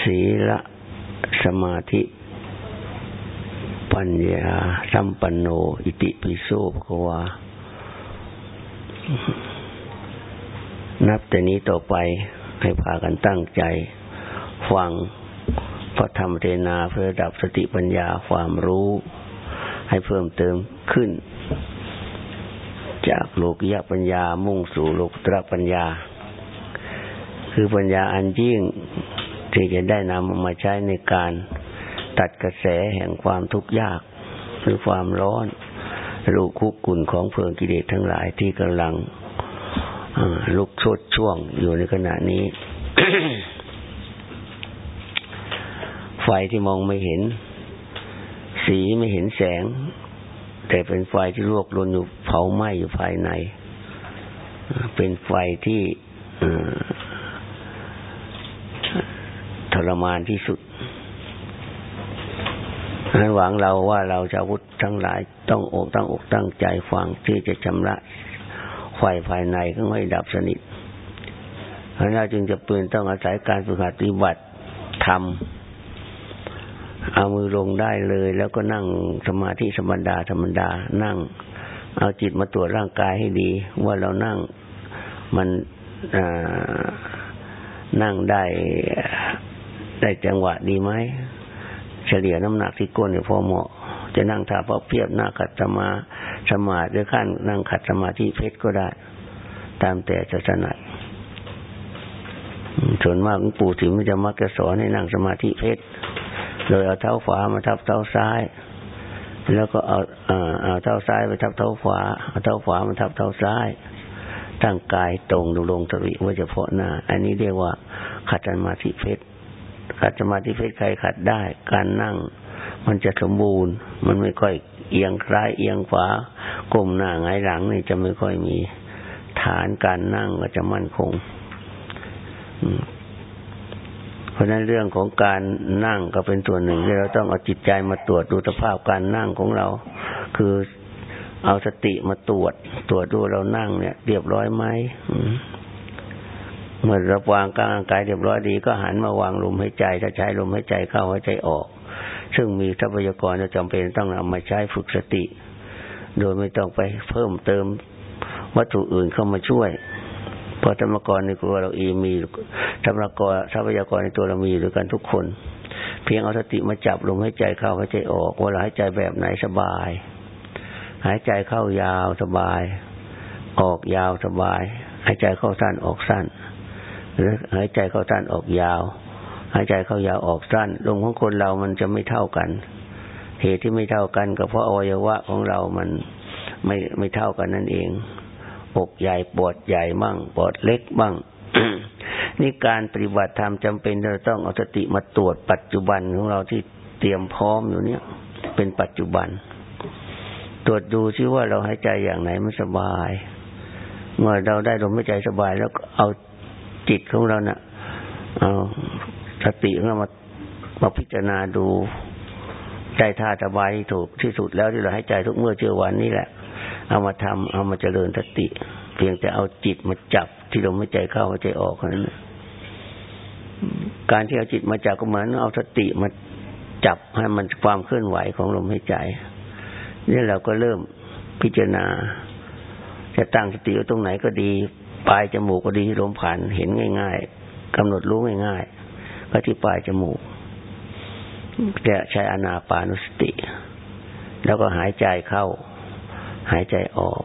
ศีลสมาธิปัญญาสัมปันโน อิติปิโสภควา นับแต่นี้ต่อไปให้พากันตั้งใจ ฟังพระธรรมเทนาเพื่อดับสติปัญญาความรู้ ให้เพิ่มเติมขึ้น จากโลกิยปัญญามุ่งสู่โลกตระปัญญา คือปัญญาอันยิ่ง ที่จะได้นำมาใช้ในการตัดกระแสแห่งความทุกข์ยาก หรือความร้อนลูกคุกกุ่นของเพลิงกิเลสทั้งหลายที่กำลังลุกโชดช่วงอยู่ในขณะนี้ ไฟที่มองไม่เห็น สีไม่เห็นแสง แต่เป็นไฟที่ลวกลนอยู่เผาไหม้อยู่ภายใน เป็นไฟที่ รมานที่สุดนั้นหวังเราว่าเราจะวุฒทั้งหลายต้องอกตั้งอกตั้งใจฟังที่จะชำระไฟภายในก็ไม่ดับสนิทเพราะนั้นจึงจะปืนต้องอาศัยการฝึกหัดปฏิบัติทำเอามือลงได้เลย แล้วก็นั่งสมาธิธรรมดาธรรมดา นั่ง เอาจิตมาตรวจร่างกายให้ดี ว่าเรานั่งมันนั่งได้ ได้จังหวะดีไหมเฉลี่ยน้ำหนักที่ก้นเนี่ยพอเหมาะ จะนั่งท่าพอเพียบหน้าขัดสมาสมาธิหรือขั้นนั่งขัดสมาธิเพชรก็ได้ ตามแต่จะถนัดส่วนมากหลวงปู่ถิมจะมักจะสอนให้นั่งสมาธิเพชรโดยเอาเท้าขวามาทับเท้าซ้าย แล้วก็เอาเอาเท้าซ้ายไปทับเท้าขวาเอาเท้าขวามาทับเท้าซ้ายตั้งกายตรงดูลงตริว่าเฉพาะหน้า อันนี้เรียกว่าขัดสมาธิเพชร ขัดสมาธิเพชรใครขัดได้ การนั่งมันจะสมบูรณ์ มันไม่ค่อยเอียงซ้ายเอียงขวาก้มหน้าไงหลังนี่จะไม่ค่อยมี ฐานการนั่งก็จะมั่นคงเพราะนั้นเรื่องของการนั่งก็เป็นส่วนหนึ่งที่เราต้องเอาจิตใจมาตรวจดูสภาพการนั่งของเรา คือเอาสติมาตรวจ ตรวจดูเรานั่งเนี่ย เรียบร้อยไหม เมื่อเราวางกลางกายเรียบร้อยดีก็หันมาวางลมหายใจถ้าใช้ลมหายใจเข้าหายใจออก ซึ่งมีทรัพยากรจะจำเป็นต้องนำมาใช้ฝึกสติ โดยไม่ต้องไปเพิ่มเติมวัตถุอื่นเข้ามาช่วยเพราะธรรมกรในตัวเราเองมีธรรมกรทรัพยากรในตัวเรามีด้วยกันทุกคน เพียงเอาสติมาจับลมหายใจเข้าหายใจออกว่าหายใจแบบไหนสบาย หายใจเข้ายาวสบาย ออกยาวสบาย หายใจเข้าสั้นออกสั้น หรือหายใจเข้าสั้นออกยาว หายใจเข้ายาวออกสั้นลมของคนเรามันจะไม่เท่ากัน เหตุที่ไม่เท่ากันก็เพราะอวัยวะของเรามันไม่ไม่เท่ากันนั่นเองอกใหญ่ปวดใหญ่บ้างปวดเล็กบ้างนี่การปฏิบัติธรรมจำเป็นเราต้องเอาสติมาตรวจปัจจุบันของเราที่เตรียมพร้อมอยู่เนี่ย เป็นปัจจุบัน ตรวจดูซิว่าเราหายใจอย่างไหนมันสบาย เมื่อเราได้ลมหายใจสบายแล้วเอา จิตของเราเนะ่ะเอาสติของเรามามาพิจารณาดูใจท่าสบายที่ถูกที่สุดแล้วที่เราให้ใจทุกเมื่อเจอวันนี้แหละ เอามาทำเอามาเจริญสติ เพียงแต่เอาจิตมาจับที่ลมหายใจเข้าหายใจออกนั้นการที่เอาจิตมาจับก็เหมือนเอาสติมาจับให้มันความเคลื่อนไหวของลมหายใจนี่เราก็เริ่มพิจารณาจะตั้งสติไว้ตรงไหนก็ดี ปลายจมูกก็ดีลมผ่านเห็นง่าย ๆกำหนดรู้ง่ายๆก็ที่ปลายจมูกจะใช้อนาปานุสติ แล้วก็หายใจเข้า หายใจออก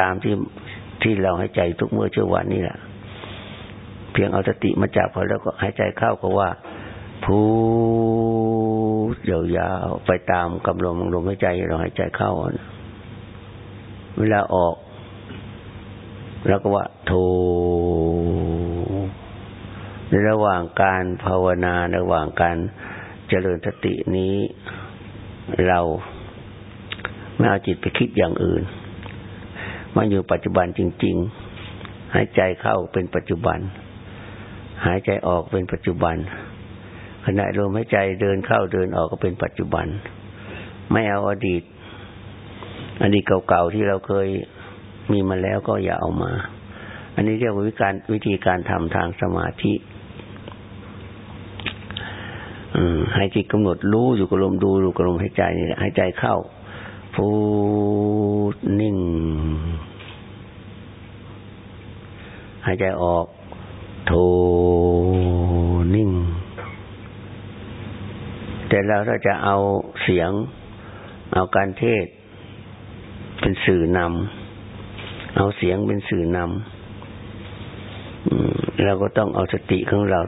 ตามที่ที่เราหายใจทุกเมื่อเช้าวันนี่แหละเพียงเอาสติมาจับพอแล้วก็หายใจเข้าก็ว่าพูดยาวๆไปตามกำลังลมหายใจเราหายใจเข้า เวลาออก แล้วก็ว่าโทในระหว่างการภาวนาระหว่างการเจริญสตินี้ เราไม่เอาจิตไปคิดอย่างอื่นมาอยู่ปัจจุบันจริง ๆ หายใจเข้าเป็นปัจจุบัน หายใจออกเป็นปัจจุบัน ขณะลมหายใจเดินเข้าเดินออกก็เป็นปัจจุบัน ไม่เอาอดีตอดีตเก่าๆที่เราเคย มีมาแล้วก็อย่าเอามา อันนี้เรียกว่าวิการวิธีการทำทางสมาธิให้จิตกำหนดรู้อยู่กับลมดูอยู่กับลมหายใจนี่หายใจเข้าพูดนิ่ง หายใจออก โทนิ่ง แต่เราถ้าจะเอาเสียง เอาการเทศ เป็นสื่อนำ เอาเสียงเป็นสื่อนำเราก็ต้องเอาสติของเรา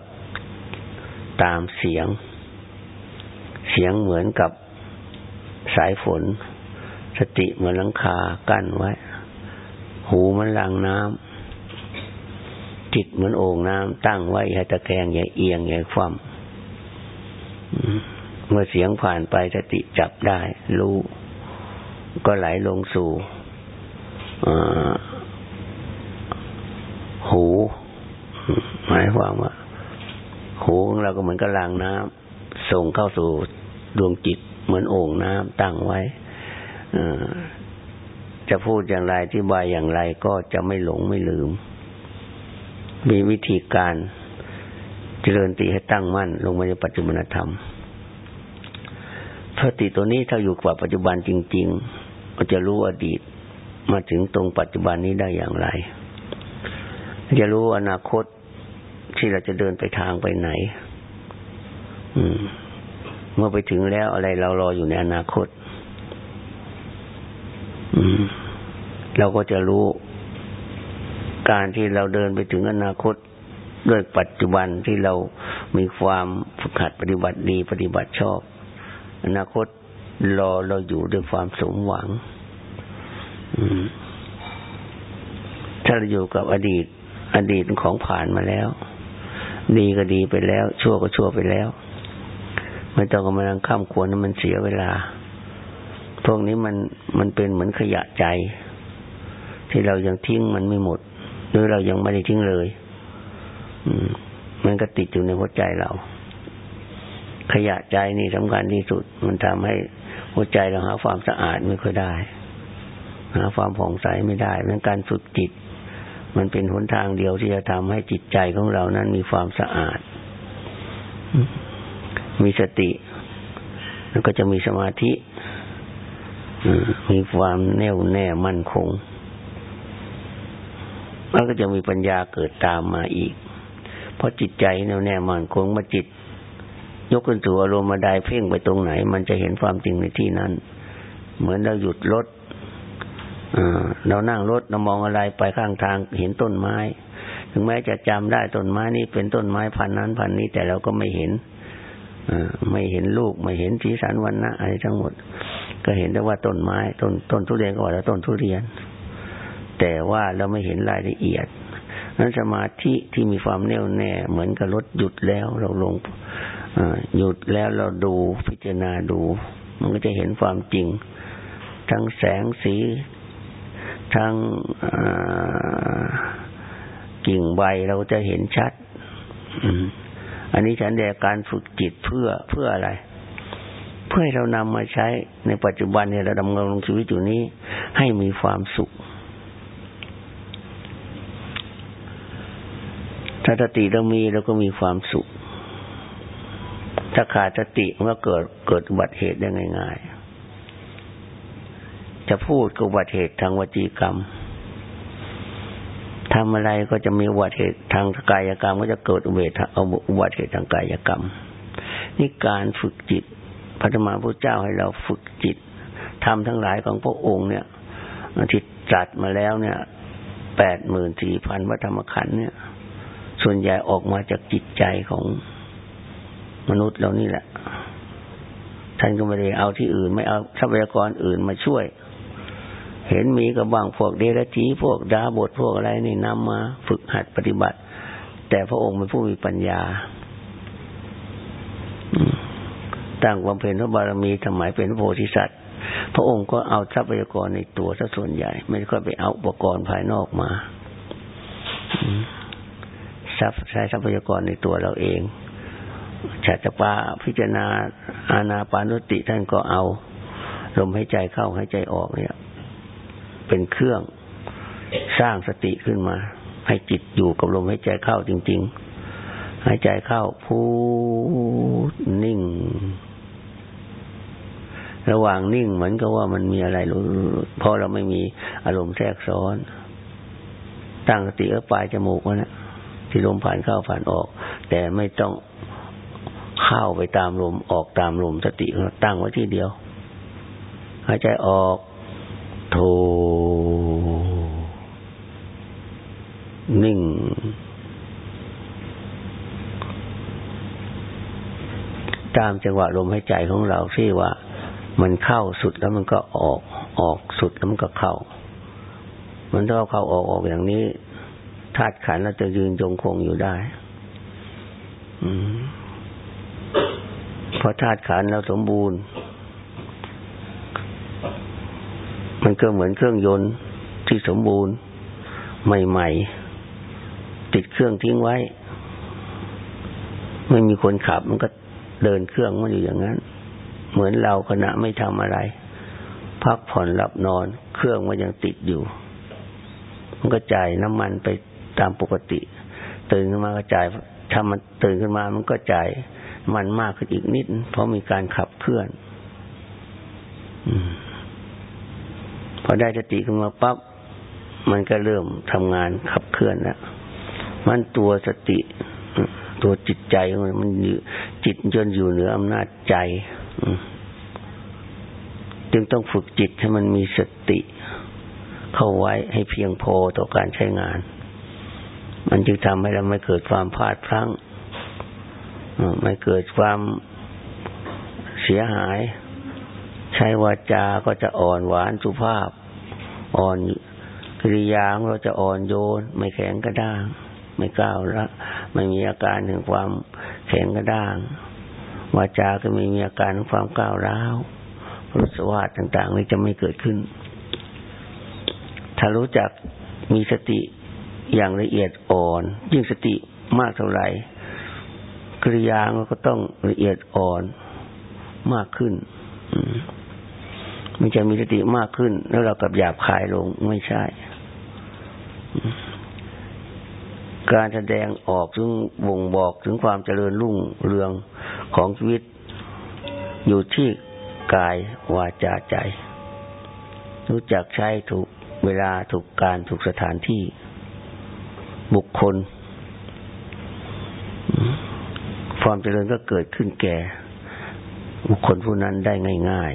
ตามเสียง เสียงเหมือนกับสายฝน สติเหมือนลังคากั้นไว้ หูมันลังน้ำจิตเหมือนโอ่งน้ำตั้งไว้ให้ตะแคงอย่าเอียงอย่าคว่ำเมื่อเสียงผ่านไปสติจับได้ รู้ ก็ไหลลงสู่ หู หมายความว่า หูของเราก็เหมือนกระลางน้ำส่งเข้าสู่ดวงจิต เหมือนโอ่งน้ำตั้งไว้จะพูดอย่างไรที่บายอย่างไรก็จะไม่หลงไม่ลืม มีวิธีการเจริญติให้ตั้งมั่น ลงมาในปัจจุบันธรรมสติตัวนี้ถ้าอยู่กับปัจจุบันจริง ๆ ก็จะรู้อดีต มาถึงตรงปัจจุบันนี้ได้อย่างไร จะรู้อนาคตที่เราจะเดินไปทางไปไหน อืม เมื่อไปถึงแล้วอะไรเรารออยู่ในอนาคต อืม เราก็จะรู้การที่เราเดินไปถึงอนาคตด้วยปัจจุบันที่เรามีความฝึกหัดปฏิบัติดีปฏิบัติชอบ อนาคตรอเราอยู่ด้วยความสมหวัง ถ้าเราอยู่กับอดีต อดีตของผ่านมาแล้วดีก็ดีไปแล้ว ชั่วก็ชั่วไปแล้ว ไม่ต้องกำลังข้ามควรมันเสียเวลา พวกนี้มันมันเป็นเหมือนขยะใจ ที่เรายังทิ้งมันไม่หมด หรือเรายังไม่ได้ทิ้งเลย อืม มันก็ติดอยู่ในหัวใจเรา ขยะใจนี่สำคัญที่สุด มันทำให้หัวใจเราหาความสะอาดไม่ค่อยได้ หาความผ่องใสไม่ได้เรื่องการฝึกจิต มันเป็นหนทางเดียวที่จะทำให้จิตใจของเรานั้นมีความสะอาด มีสติ แล้วก็จะมีสมาธิมีความแน่วแน่มั่นคงมันก็จะมีปัญญาเกิดตามมาอีก เพราะจิตใจแน่วแน่มั่นคงมาจิต ยกขึ้นสู่อารมณ์มาได้เพ่งไปตรงไหน มันจะเห็นความจริงในที่นั้น เหมือนเราหยุดรถ เรานั่งรถเรามองอะไรไปข้างทางเห็นต้นไม้ ถึงแม้จะจำได้ต้นไม้นี้เป็นต้นไม้พันนั้นพันนี้ แต่เราก็ไม่เห็นอไม่เห็นลูกไม่เห็นสีสันวันนะอะไรทั้งหมด ก็เห็นแต่ว่าต้นไม้ต้นต้นทุเรียนก็ว่าต้นทุเรียน แต่ว่าเราไม่เห็นรายละเอียดนั้นสมาธิที่มีความแน่วแน่ เหมือนกับรถหยุดแล้วเราลงหยุดแล้วเราดูพิจารณาดู มันก็จะเห็นความจริง ทั้งแสงสี ทั้งกิ่งใบเราจะเห็นชัดอันนี้ฉันเดียการฝึกจิตเพื่อเพื่ออะไร เพื่อให้เรานำมาใช้ในปัจจุบันเนี่ยเราดำรงชีวิตอยู่นี้ ให้มีความสุข ถ้าสติเรามีเราก็มีความสุข ถ้าขาดสติมันก็เกิดเกิดอุบัติเหตุได้ง่าย ๆ จะพูดก็อุบัติเหตุทางวจีกรรมทำอะไรก็จะมีอุบัติเหตุทางกายกรรม ก็จะเกิดอุบัติอุบัติเหตุทางกายกรรม นี่การฝึกจิตพระธรรมพุทธเจ้าให้เราฝึกจิตทำทั้งหลายของพระองค์เนี่ยที่จัดมาแล้วเนี่ยแปดหมื่นสี่พันวัธรรมขันธ์เนี่ย ส่วนใหญ่ออกมาจากจิตใจของมนุษย์เรานี่แหละ ท่านก็ไม่ได้เอาที่อื่น ไม่เอาทรัพยากรอื่นมาช่วย เห็นมีกับบางพวกเดรัจฉีพวกดาบทพวกอะไรนี่นำมาฝึกหัดปฏิบัติ แต่พระองค์เป็นผู้มีปัญญาตั้งความเพ็ญพระบารมีสมัยเป็นพระโพธิสัตว์ พระองค์ก็เอาทรัพยากรในตัวซะส่วนใหญ่ ไม่ค่อยไปเอาอุปกรณ์ภายนอกมาทรัพย์ใช้ทรัพยากรในตัวเราเองฉัตรปาพิจารณาอาณาปานุติท่านก็เอา ลมหายใจเข้าหายใจออกเนี่ย เป็นเครื่องสร้างสติขึ้นมา ให้จิตอยู่กับลมหายใจเข้าจริง ๆ หายใจเข้าพูดนิ่ง ระหว่างนิ่งเหมือนกับว่ามันมีอะไรเพราะเราไม่มีอารมณ์แทรกซ้อน ตั้งสติเออปลายจมูกวะนะที่ลมผ่านเข้าผ่านออก แต่ไม่ต้องเข้าไปตามลมออกตามลมสติตั้งไว้ที่เดียว หายใจออก โท นิ่ง ตามจังหวะลมหายใจของเราที่ว่า มันเข้าสุดแล้วมันก็ออกออกสุดแล้วมันก็เข้า มันถ้าเข้าออกออกอย่างนี้ธาตุขันเราจะยืนจงคงอยู่ได้เพราะธาตุขันเราสมบูรณ์ มันก็เหมือนเครื่องยนต์ที่สมบูรณ์ ใหม่ ๆ ติดเครื่องทิ้งไว้ ไม่มีคนขับมันก็เดินเครื่องมันอยู่อย่างนั้น เหมือนเราขณะไม่ทำอะไร พักผ่อนหลับนอน เครื่องมันยังติดอยู่ มันก็จ่ายน้ำมันไปตามปกติ ตื่นขึ้นมาก็จ่ายถ้ามันตื่นขึ้นมามันก็จ่ายมันมากขึ้นอีกนิด เพราะมีการขับเคลื่อนอพอได้สติขึ้นมาปั๊บมันก็เริ่มทำงานขับเคลื่อนแล้ว มันตัวสติ ตัวจิตใจมันมันจิตจนอยู่เหนืออำนาจใจ จึงต้องฝึกจิตให้มันมีสติ เข้าไว้ให้เพียงพอต่อการใช้งาน มันจึงทำให้เราไม่เกิดความพลาดพลั้งไม่เกิดความเสียหาย ใช้วาจาก็จะอ่อนหวานสุภาพ อ่อนกิริยาของเราจะอ่อนโยน ไม่แข็งกระด้าง ไม่ก้าวละไม่มีอาการถึงความแข็งกระด้าง วาจาก็ไม่มีอาการของความก้าวร้าวรสวาสต่างๆนี้จะไม่เกิดขึ้น ถ้ารู้จักมีสติอย่างละเอียดอ่อน ยิ่งสติมากเท่าไหร่กิริยาก็ต้องละเอียดอ่อนมากขึ้นมันจะมีสติมากขึ้น แล้วเรากับหยาบคายลงไม่ใช่ การแสดงออกถึงบ่งบอกถึงความเจริญรุ่งเรืองของชีวิต อยู่ที่กายวาจาใจ รู้จักใช้ถูกเวลาถูกการถูกสถานที่ บุคคล ความเจริญก็เกิดขึ้นแก่ บุคคลผู้นั้นได้ง่าย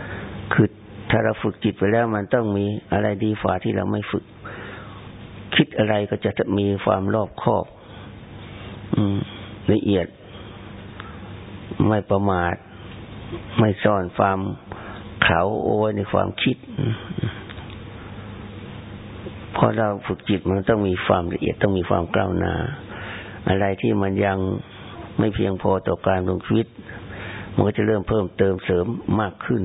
ๆ คือถ้าเราฝึกจิตไปแล้วมันต้องมีอะไรดีฝ่าที่เราไม่ฝึก คิดอะไรก็จะมีความรอบคอบละเอียด ไม่ประมาท ไม่ซ่อนความเขาโอ้ยในความคิดพอเราฝึกจิตมันต้องมีความละเอียดต้องมีความกล้าวหน้าอะไรที่มันยังไม่เพียงพอต่อการลงชีวิต มันก็จะเริ่มเพิ่มเติมเสริมมากขึ้น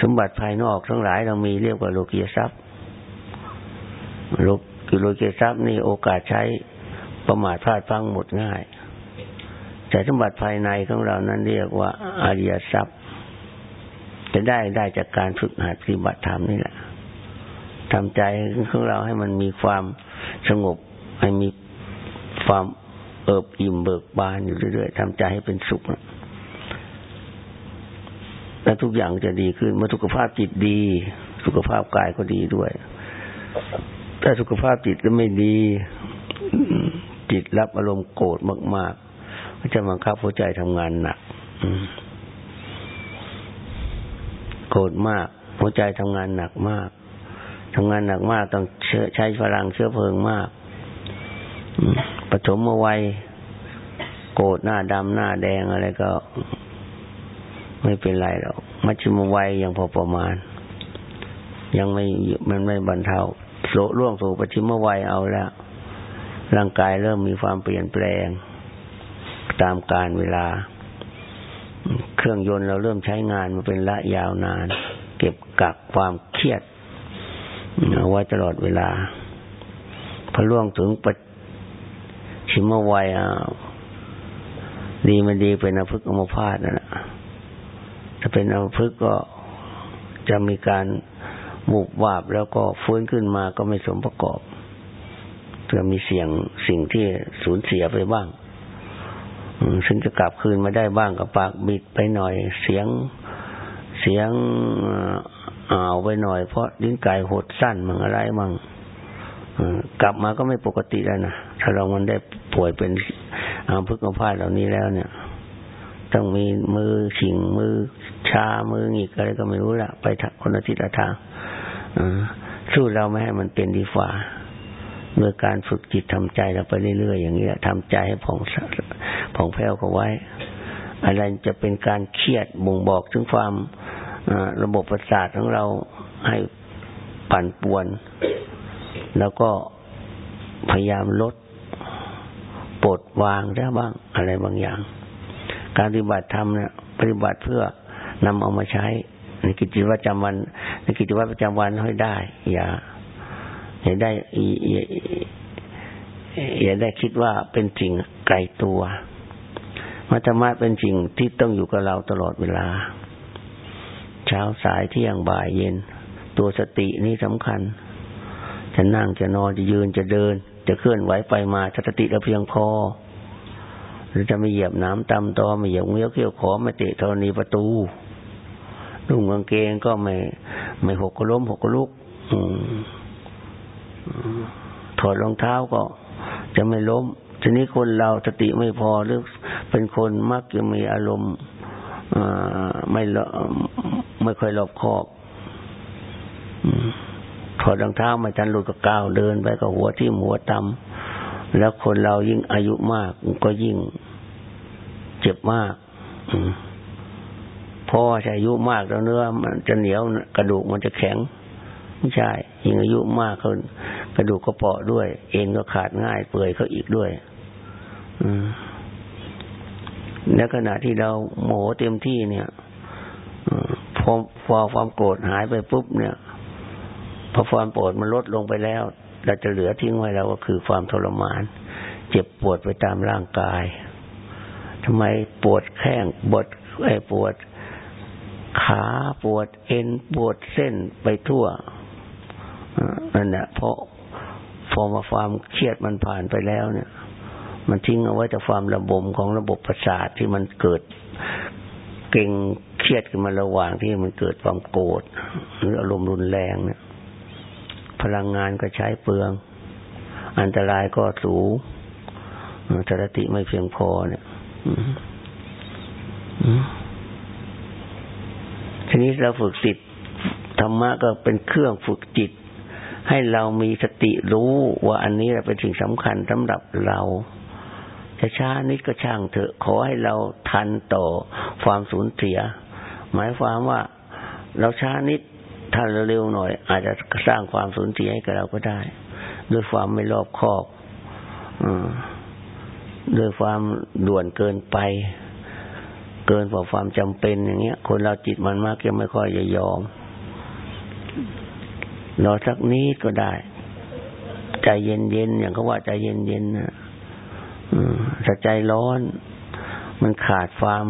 สมบัติภายนอกทั้งหลายเรามีเรียกว่าโลกียทรัพย์ ลคือโลเกทรัพย์นี่โอกาสใช้ประมาทพลาดพังหมดง่าย แต่สมบัติภายในของเรานั้นเรียกว่าอาริยทรัพย์ จะได้ได้จากการฝึกหัดปฏิบัติธรรมนี่แหละทำใจของเราให้มันมีความสงบ ให้มีความเอิบอิ่มเบิกบานอยู่เรื่อยๆทำใจให้เป็นสุขแล้วทุกอย่างจะดีขึ้นเมื่อสุขภาพจิตดี สุขภาพกายก็ดีด้วย ถ้าสุขภาพจิตก็ไม่ดี จิตรับอารมณ์โกรธมาก ๆ ก็จะบังคับหัวใจทำงานหนักโกรธมาก หัวใจทำงานหนักมากทำงานหนักมากต้องใช้พลังเชื้อเพลิงมากปฐมวัยโกรธหน้าดำหน้าแดงอะไรก็ ไม่เป็นไรหรอกมัชฌิมวัยยังพอประมาณ ยังไม่มันไม่บรรเทา โสล่วงสู่ปัจฉิมวัยเอาแล้ว ร่างกายเริ่มมีความเปลี่ยนแปลง ตามการเวลา เครื่องยนต์เราเริ่มใช้งานมาเป็นระยาวนาน เก็บกักความเครียดเอาไว้ตลอดเวลาพอล่วงถึงปัจชิมวัยอะดีมันดีเป็นอภึกอมพาตนั่นแหละถ้าเป็นอภึกก็จะมีการ บุบวาบแล้วก็ฟื้นขึ้นมาก็ไม่สมประกอบพื่อมีเสียงสิ่งที่สูญเสียไปบ้างซึ่งจะกลับคืนมาได้บ้างกับปากบิดไปหน่อย เสียงเสียงอ่าวไปหน่อย เพราะลิ้นไก่หดสั้นมั่งอะไรมั่งกลับมาก็ไม่ปกติแล้วนะถ้าเรามันได้ป่วยเป็นอาพึกษ์พาดเหล่านี้แล้วเนี่ย ต้องมีมือฉิงมือชามือหงิกอะไรก็ไม่รู้ละไปคนละทิศละทาง สู้เราไม่ให้มันเป็นดีฝ่าเมื่อการฝึกจิตทำใจเราไปเรื่อยๆอย่างนี้ทำใจให้ผ่องผ่องแผ้วก็ไว้ อะไรจะเป็นการเครียดบ่งบอกถึงความระบบประสาทของเราให้ปั่นป่วน แล้วก็พยายามลดปลดวางได้บ้างอะไรบางอย่าง การปฏิบัติธรรมเนี่ยปฏิบัติเพื่อนำเอามาใช้ในกิจวัตรประจำวัน ในกิจวัตรประจำวันให้ได้ อย่าอย่าได้อย่าได้คิดว่าเป็นสิ่งไกลตัวมัธรรมะเป็นสิ่งที่ต้องอยู่กับเราตลอดเวลา เช้าสายเที่ยงบ่ายเย็น ตัวสตินี่สำคัญ จะนั่งจะนอนจะยืนจะเดิน จะเคลื่อนไหวไปมาสติเราเพียงพอหรือจะไม่เหยียบน้ำตำตอไม่เหยียบเงี้ยวเขี้ยวขอไม่เตะธรณีประตู นุ่งกางเกงก็ไม่ ไม่หกกล้มหกกลุกอถอดรองเท้าก็ จะไม่ล้ม ทีนี้คนเราสติไม่พอหรือเป็นคนมักจะมีอารมณ์ไม่ไม่ค่อยรอบคอบถอดรองเท้ามาจันหลุดกับก้าวเดินไปกับหัวที่หัวตำแล้วคนเรายิ่งอายุมากก็ยิ่งเจ็บมาก พอใช้อายุมากแล้วเนื้อ มันจะเหนียวกระดูกมันจะแข็ง ไม่ใช่ยิ่งอายุมากขึ้นกระดูกก็เปาะด้วย เอ็นก็ขาดง่ายเปื่อยเขาอีกด้วย อืมในขณะที่เราโมโหเต็มที่เนี่ยพอพอความโกรธหายไปปุ๊บเนี่ยพอความโกรธมันลดลงไปแล้ว เราจะเหลือทิ้งไว้แล้วก็คือความทรมาน เจ็บปวดไปตามร่างกายทำไมปวดแข้งปวดไอ้ปวด ขาปวดเอ็นปวดเส้นไปทั่วนั่นแหละเพราะพอมาความเครียดมันผ่านไปแล้วเนี่ย มันทิ้งเอาไว้แต่ความระบมของระบบประสาทที่มันเกิด เก่งเครียดขึ้นมาระหว่างที่มันเกิดความโกรธหรืออารมณ์รุนแรงเนี่ย พลังงานก็ใช้เปลือง อันตรายก็สูงสติไม่เพียงพอเนี่ย นี้เราฝึกจิตธรรมะก็เป็นเครื่องฝึกจิต ให้เรามีสติรู้ว่าอันนี้เป็นสิ่งสำคัญสำหรับเราจะช้านิดก็ช่างเถอะ ขอให้เราทันต่อความสูญเสีย หมายความว่าเราช้านิดถ้าเร็วหน่อย อาจจะสร้างความสูญเสียให้กับเราก็ได้ ด้วยความไม่รอบคอบด้วยความด่วนเกินไป เกินกว่าความจำเป็นอย่างเงี้ย คนเราจิตมันมากยังไม่ค่อยจะยอมรอสักนิดก็ได้ ใจเย็นๆอย่างเขาว่าใจเย็นๆนะถ้าใจร้อน มันขาดความ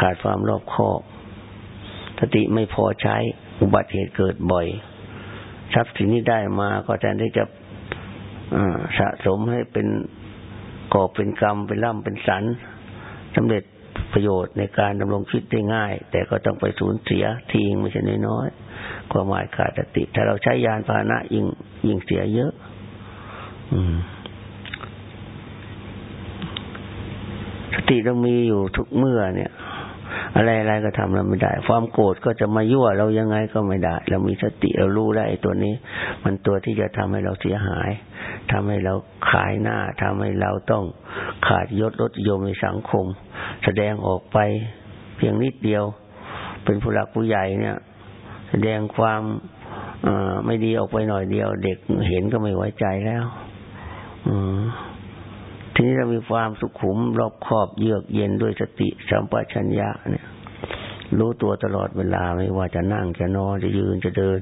ขาดความรอบคอบสติไม่พอใช้อุบัติเหตุเกิดบ่อยทรัพย์สินที่ได้มาก็แทนที่จะสะสมให้เป็นก่อเป็นกรรมเป็นร่ำเป็นสัน สำเร็จประโยชน์ในการดำรงชีวิตได้ง่าย แต่ก็ต้องไปสูญเสียทิ้งไม่ใช่น้อยความหมายขาดสติ ถ้าเราใช้ยานพาหนะยิ่งยิ่งเสียเยอะ อืมสติต้องมีอยู่ทุกเมื่อเนี่ย อะไรอะไรก็ทำเราไม่ได้ ความโกรธก็จะมายั่วเรายังไงก็ไม่ได้ เรามีสติเรารู้ได้ตัวนี้ มันตัวที่จะทำให้เราเสียหายทำให้เราขายหน้าทำให้เราต้องขาดยศลดยมในสังคม แสดงออกไปเพียงนิดเดียว เป็นผู้หลักผู้ใหญ่เนี่ย แสดงความไม่ดีออกไปหน่อยเดียว เด็กเห็นก็ไม่ไว้ใจแล้ว ทีนี้เรามีความสุขุมรอบคอบเยือกเย็นด้วยสติสัมปชัญญะเนี่ย รู้ตัวตลอดเวลาไม่ว่าจะนั่งจะนอนจะยืนจะเดิน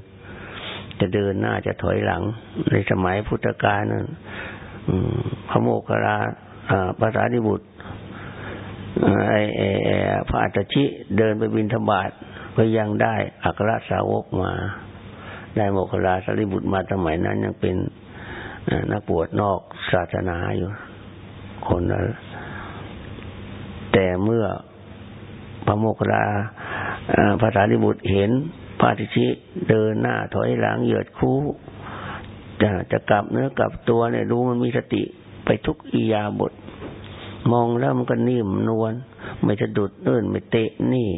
จะเดินหน้าจะถอยหลัง ในสมัยพุทธกาลนั้นพระโมคคัลลาภาษาดิบุตรไอ้พระอัตชิเดินไปบินธบาตก็ยังได้อัครสาวกมา ได้โมคลาสารีบุตรมาสมัยนั้นยังเป็นนักบวชนอกศาสนาอยู่ คนนั้น แต่เมื่อพระโมคคัลาพระสารีบุตรเห็นพระทิชิเดินหน้าถอยหลังเหยียดคู่จะจะกลับเนื้อกลับตัวเนี่ยรู้มันมีสติไปทุกอียาบท มองแล้วมันก็นิ่มนวลไม่จะดุดเอื้นไม่เตะนี่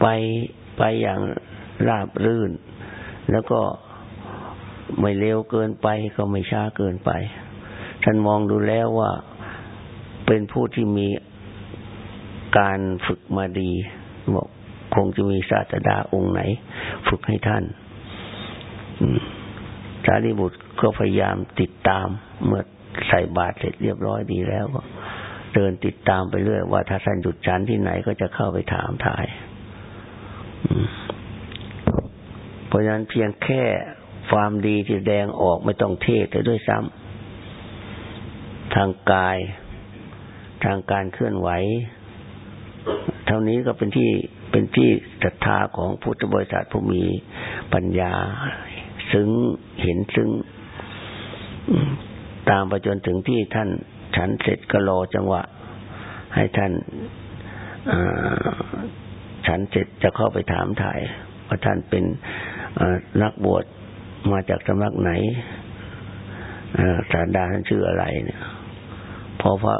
ไปไปอย่างราบรื่น แล้วก็ไม่เร็วเกินไปก็ไม่ช้าเกินไป ท่านมองดูแล้วว่า เป็นผู้ที่มีการฝึกมาดีบอกคงจะมีศาสดาองค์ไหน ฝึกให้ท่านสารีบุตรก็พยายามติดตามเมื่อใส่บาตรเสร็จเรียบร้อยดีแล้วก็เดินติดตามไปเรื่อยว่าถ้าท่านหยุดฉันที่ไหนก็จะเข้าไปถามถ่ายเพราะฉะนั้นเพียงแค่ความดีที่แดงออกไม่ต้องเทศแต่ด้วยซ้ำทางกาย ทางการเคลื่อนไหว เท่านี้ก็เป็นที่เป็นที่ศรัทธาของพุทธบริษัทผู้มีปัญญา ซึ้งเห็นซึ้งตามไปจนถึงที่ท่านฉันเสร็จก็รอจังหวะ ให้ท่านฉันเสร็จจะเข้าไปถามถ่ายว่าท่านเป็นนักบวชมาจากสำนักไหนสารดาท่านชื่ออะไรเนี่ยพอพระ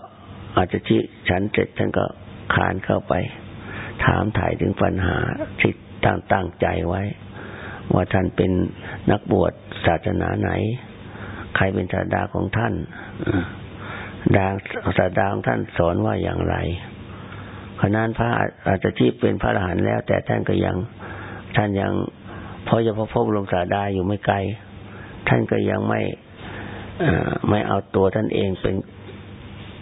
อาจจะชี้ฉันเสร็จท่านก็คานเข้าไป ถามถ่ายถึงปัญหาที่ตั้งตั้งใจไว้ ว่าท่านเป็นนักบวชศาสนาไหน ใครเป็นศาสดาของท่านดางศาสดาของท่านสอนว่าอย่างไรขณะนั้นพระอาจจะที่เป็นพระอรหันต์แล้ว แต่ท่านก็ยัง ท่านยังพราะจะพบลงสาดาอยู่ไม่ไกล ท่านก็ยังไม่ไม่เอาตัวท่านเองเป็น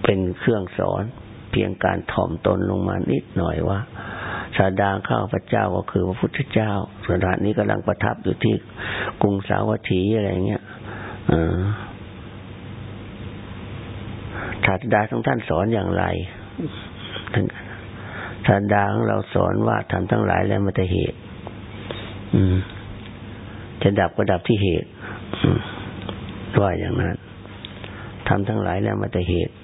เป็นเครื่องสอน เพียงการถ่อมตนลงมานิดหน่อยว่าสาดาข้าพระเจ้าก็คือพระพุทธเจ้าสถานนี้กำลังประทับอยู่ที่กรุงสาวัตถีอะไรเงี้ยศาสดาของท่านสอนอย่างไรศาสดาของเราสอนว่าทำทั้งหลายแล้วมันจะเหตุจะดับก็ดับที่เหตุว่าอย่างนั้นทำทั้งหลายแล้วมาแต่เหตุ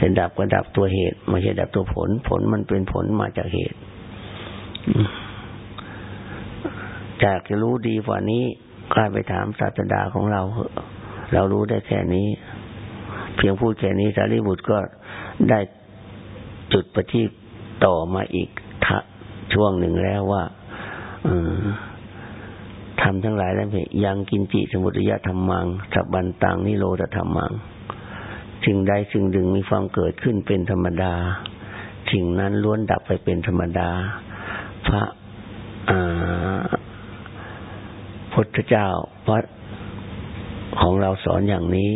จะดับก็ดับตัวเหตุไม่ใช่ดับตัวผล ผลมันเป็นผลมาจากเหตุจากจะรู้ดีกว่านี้กลายไปถามศาสดาของเรา เรารู้ได้แค่นี้ เพียงพูดแค่นี้สารีบุตรก็ได้จุดประทีปต่อมาอีกทะช่วงหนึ่งแล้วว่าทำทั้งหลายแล้วเยังกินจิสมุทยธรรมังสับบันตังนิโรธธรรมัง สิ่งใดสิ่งหนึ่งมีความเกิดขึ้นเป็นธรรมดา สิ่งนั้นล้วนดับไปเป็นธรรมดา พระพุทธเจ้าพระของเราสอนอย่างนี้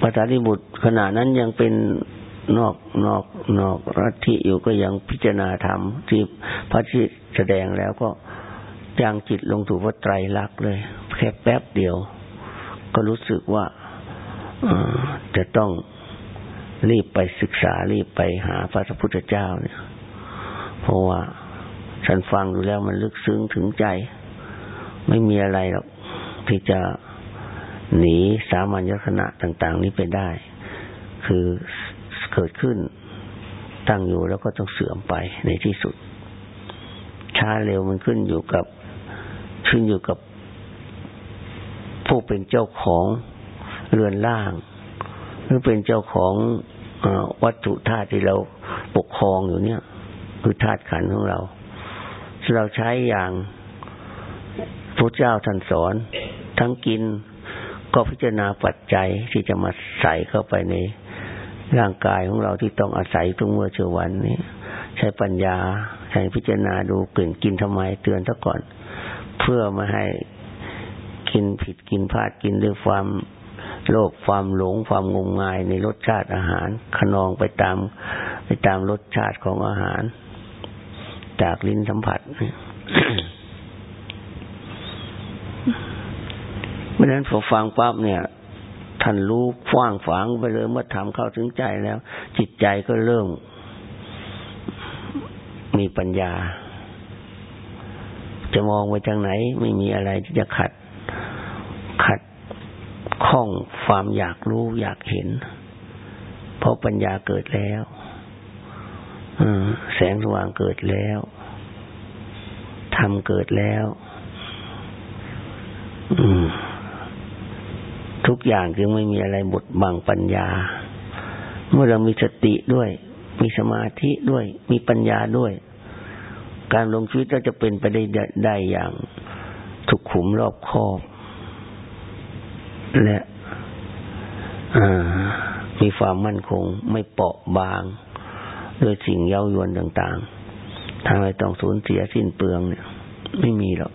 พระสารีบุตรขณะนั้นยังเป็นนอกนอกนอกรัฐิอยู่ก็ยังพิจารณาธรรมที่พระที่แสดงแล้วก็ยังจิตลงถูกว่าไตรลักษณ์เลย แค่แป๊บเดียว ก็รู้สึกว่าจะต้องรีบไปศึกษารีบไปหาพระพุทธเจ้าเนี่ย เพราะว่าฉันฟังดูแล้วมันลึกซึ้งถึงใจ ไม่มีอะไรหรอกที่จะหนีสามัญลักษณะต่าง ๆ นี้ไปได้ คือเกิดขึ้นตั้งอยู่แล้วก็ต้องเสื่อมไปในที่สุดช้าเร็วมันขึ้นอยู่กับขึ้นอยู่กับ ผู้เป็นเจ้าของเรือนล่าง หรือเป็นเจ้าของอวัตถุธาตุที่เราปกครองอยู่เนี่ย คือธาตุขันของเราเราใช้อย่างพระเจ้าท่านสอน ทั้งกินก็พิจารณาปัจจัยที่จะมาใส่เข้าไปในร่างกายของเราที่ต้องอาศัยทุกเมื่อเช้าวันนี้ใช้ปัญญาใช้พิจารณาดูกลิ่นกินทำไมเตือนซะก่อน เพื่อมาให้ กินผิดกินพลาดกินด้วยความโลภความหลงความงมงายในรสชาติอาหาร ขนองไปตามไปตามรสชาติของอาหาร จากลิ้นสัมผัสเพราะฉะนั้นพอฟังปั๊บเนี่ย ท่านรู้ฟว้างฝังไปเลยเมื่อทำเข้าถึงใจแล้ว จิตใจก็เริ่ม มีปัญญา จะมองไปทางไหน ไม่มีอะไรที่จะขัด ขัดข้องความอยากรู้อยากเห็น เพราะปัญญาเกิดแล้วแสงสว่างเกิดแล้วธรรมเกิดแล้วทุกอย่างจึงไม่มีอะไรบดบังปัญญา เมื่อเรามีสติด้วย มีสมาธิด้วย มีปัญญาด้วย การลงชีวิตก็จะเป็นไปได้ได้อย่างทุกขุมรอบคอบ และมีความมั่นคงไม่เปราะบางด้วยสิ่งเย้ายวนต่างๆทำให้ต้องสูญเสียสิ้นเปลืองเนี่ย ไม่มีหรอก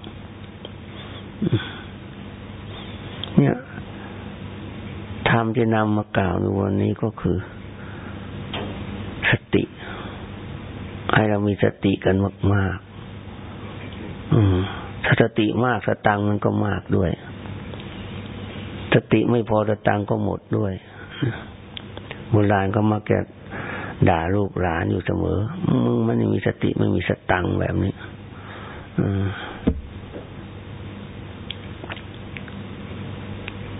เนี่ยธรรมที่นำมากล่าวในวันนี้ก็คือ สติ ให้เรามีสติกันมาก ๆ อืมถ้าสติมากสตังมันก็มากด้วย สติไม่พอสตังก็หมดด้วยโบราณก็มาแกด่าลูกหลานอยู่เสมอ มึงมันไม่มีสติไม่มีสตังแบบนี้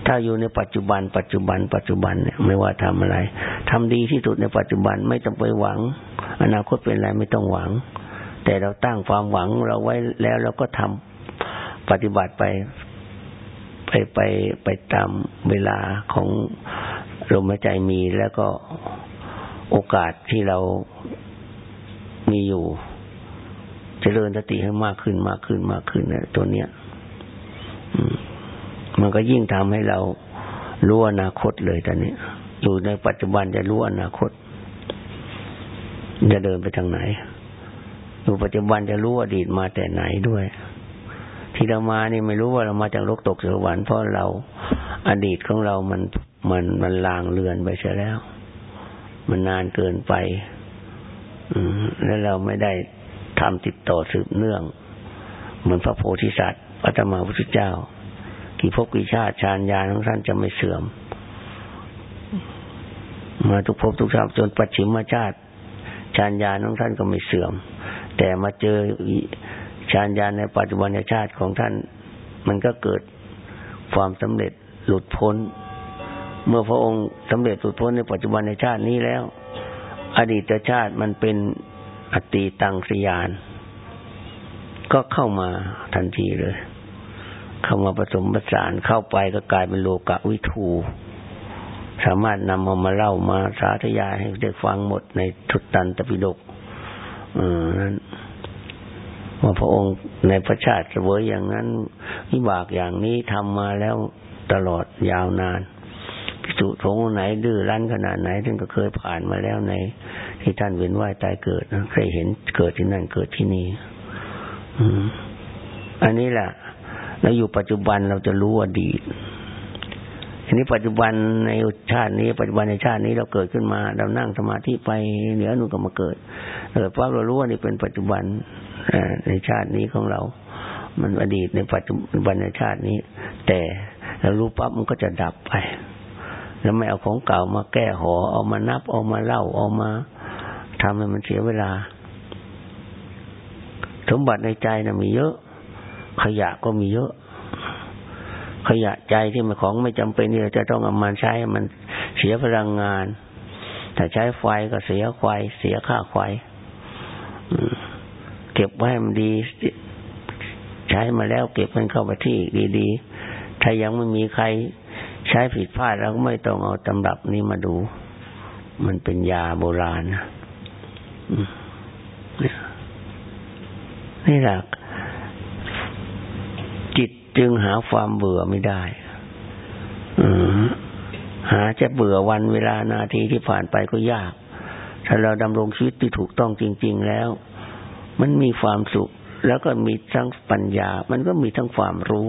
ถ้าอยู่ในปัจจุบัน ปัจจุบัน ปัจจุบันเนี่ยไม่ว่าทำอะไรทำดีที่สุดในปัจจุบันไม่ต้องไปหวัง อนาคตเป็นอะไรไม่ต้องหวัง แต่เราตั้งความหวังเราไว้แล้วเราก็ทำปฏิบัติไป ไปไปไปตามเวลาของลมหายใจมีแล้วก็โอกาสที่เรามีอยู่จเจริญสติให้มากขึ้นมากขึ้นมากขึ้นเนี่ยตัวเนี้ยมันก็ยิ่งทำให้เรารู้อนาคตเลยตอนนี้อยู่ในปัจจุบันจะรู้อนาคต จะเดินไปทางไหน อยู่ปัจจุบันจะรู้อดีตมาแต่ไหนด้วย ที่เรามานี่ไม่รู้ว่าเรามาจากโลกตกสวรรค์เพราะเราอดีตของเรามันมันมันลางเลือนไปเสียแล้ว มันนานเกินไป อืมแล้วเราไม่ได้ทำติดต่อสืบเนื่อง เหมือนพระโพธิสัตว์พระธรรมพุทธเจ้า กี่ภพกี่ชาติชาญญาณของท่านจะไม่เสื่อม มาทุกภพทุกชาติจนปัจฉิมชาติชาญญาณของท่านก็ไม่เสื่อม แต่มาเจอ ชาญญาณในปัจจุบันชาติของท่าน มันก็เกิดความสำเร็จหลุดพ้น เมื่อพระองค์สำเร็จหลุดพ้นในปัจจุบันในชาตินี้แล้ว อดีตชาติมันเป็นอติตังสยาน ก็เข้ามาทันทีเลย เข้ามาผสมผสานเข้าไปก็กลายเป็นโลกะวิทูสามารถนำมามาเล่ามาสาธยายให้ได้ฟังหมดในทุตตันตปิฎกนั้น ว่าพระองค์ในพระชาติเสวยอย่างนั้นวิบากอย่างนี้ทำมาแล้วตลอดยาวนานพิสุทงไหนดื้อรั้นขนาดไหนท่านก็เคยผ่านมาแล้วใน ที่ท่านเวียนว่ายตายเกิดเคยเห็นเกิดที่นั่นเกิดที่นี่อันนี้แหละแล้วอยู่ปัจจุบันเราจะรู้อดีตทีนี้ปัจจุบันในชาตินี้ ปัจจุบันในชาตินี้เราเกิดขึ้นมา เรานั่งสมาธิไปเหนือนู่นก็มาเกิดเกิดปั๊บเรารู้ว่านี่เป็นปัจจุบัน ในชาตินี้ของเรา มันอดีตในปัจจุบันในชาตินี้ แต่เรารู้ปั๊บมันก็จะดับไป แล้วไม่เอาของเก่ามาแก้หอเอามานับเอามาเล่าเอามาทำให้มันเสียเวลา สมบัติในใจนะ่ะมีเยอะ ขยะก็มีเยอะ ขยะใจที่มันของไม่จำเป็นที่เราจะต้องเอามาใช้มันเสียพลังงาน ถ้าใช้ไฟก็เสียไฟเสียค่าไฟ เก็บไว้มันดี ใช้มาแล้วเก็บมันเข้าไปที่ดีๆ ถ้ายังไม่มีใครใช้ผิดพลาดเราก็ไม่ต้องเอาตำรับนี้มาดู มันเป็นยาโบราณนะนี่แหละจึงหาความเบื่อไม่ได้หาจะเบื่อวันเวลานาทีที่ผ่านไปก็ยาก ถ้าเราดำรงชีวิตที่ถูกต้องจริง ๆ แล้ว มันมีความสุข แล้วก็มีทั้งปัญญา มันก็มีทั้งความรู้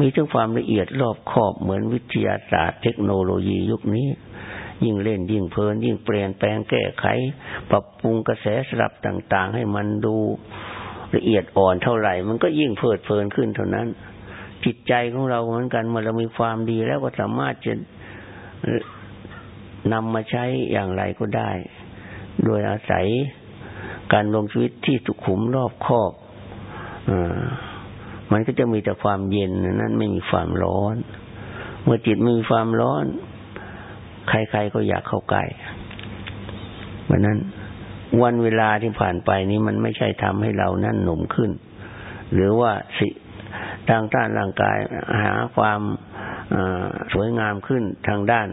มีทั้งความละเอียดรอบคอบเหมือนวิทยาศาสตร์ เทคโนโลยียุคนี้ ยิ่งเล่นยิ่งเพลิน ยิ่งเปลี่ยนแปลงแก้ไข ปรับปรุงกระแสสลับต่าง ๆ ให้มันดูละเอียดอ่อนเท่าไหร่ มันก็ยิ่งเพลิดเพลินขึ้นเท่านั้น จิตใจของเราเหมือนกันเมื่อเรามีความดีแล้วก็สามารถจะนำมาใช้อย่างไรก็ได้ โดยอาศัย การลงชีวิตที่สุขุมรอบคอบอมันก็จะมีแต่ความเย็นนั้นไม่มีความร้อน เมื่อจิตไม่มีความร้อน ใครๆก็อยากเข้าใกล้เพราะนั้นวันเวลาที่ผ่านไปนี้มันไม่ใช่ทำให้เรานั่นหนุ่มขึ้น หรือว่าสิทางด้านร่างกายหาความสวยงามขึ้นทางด้าน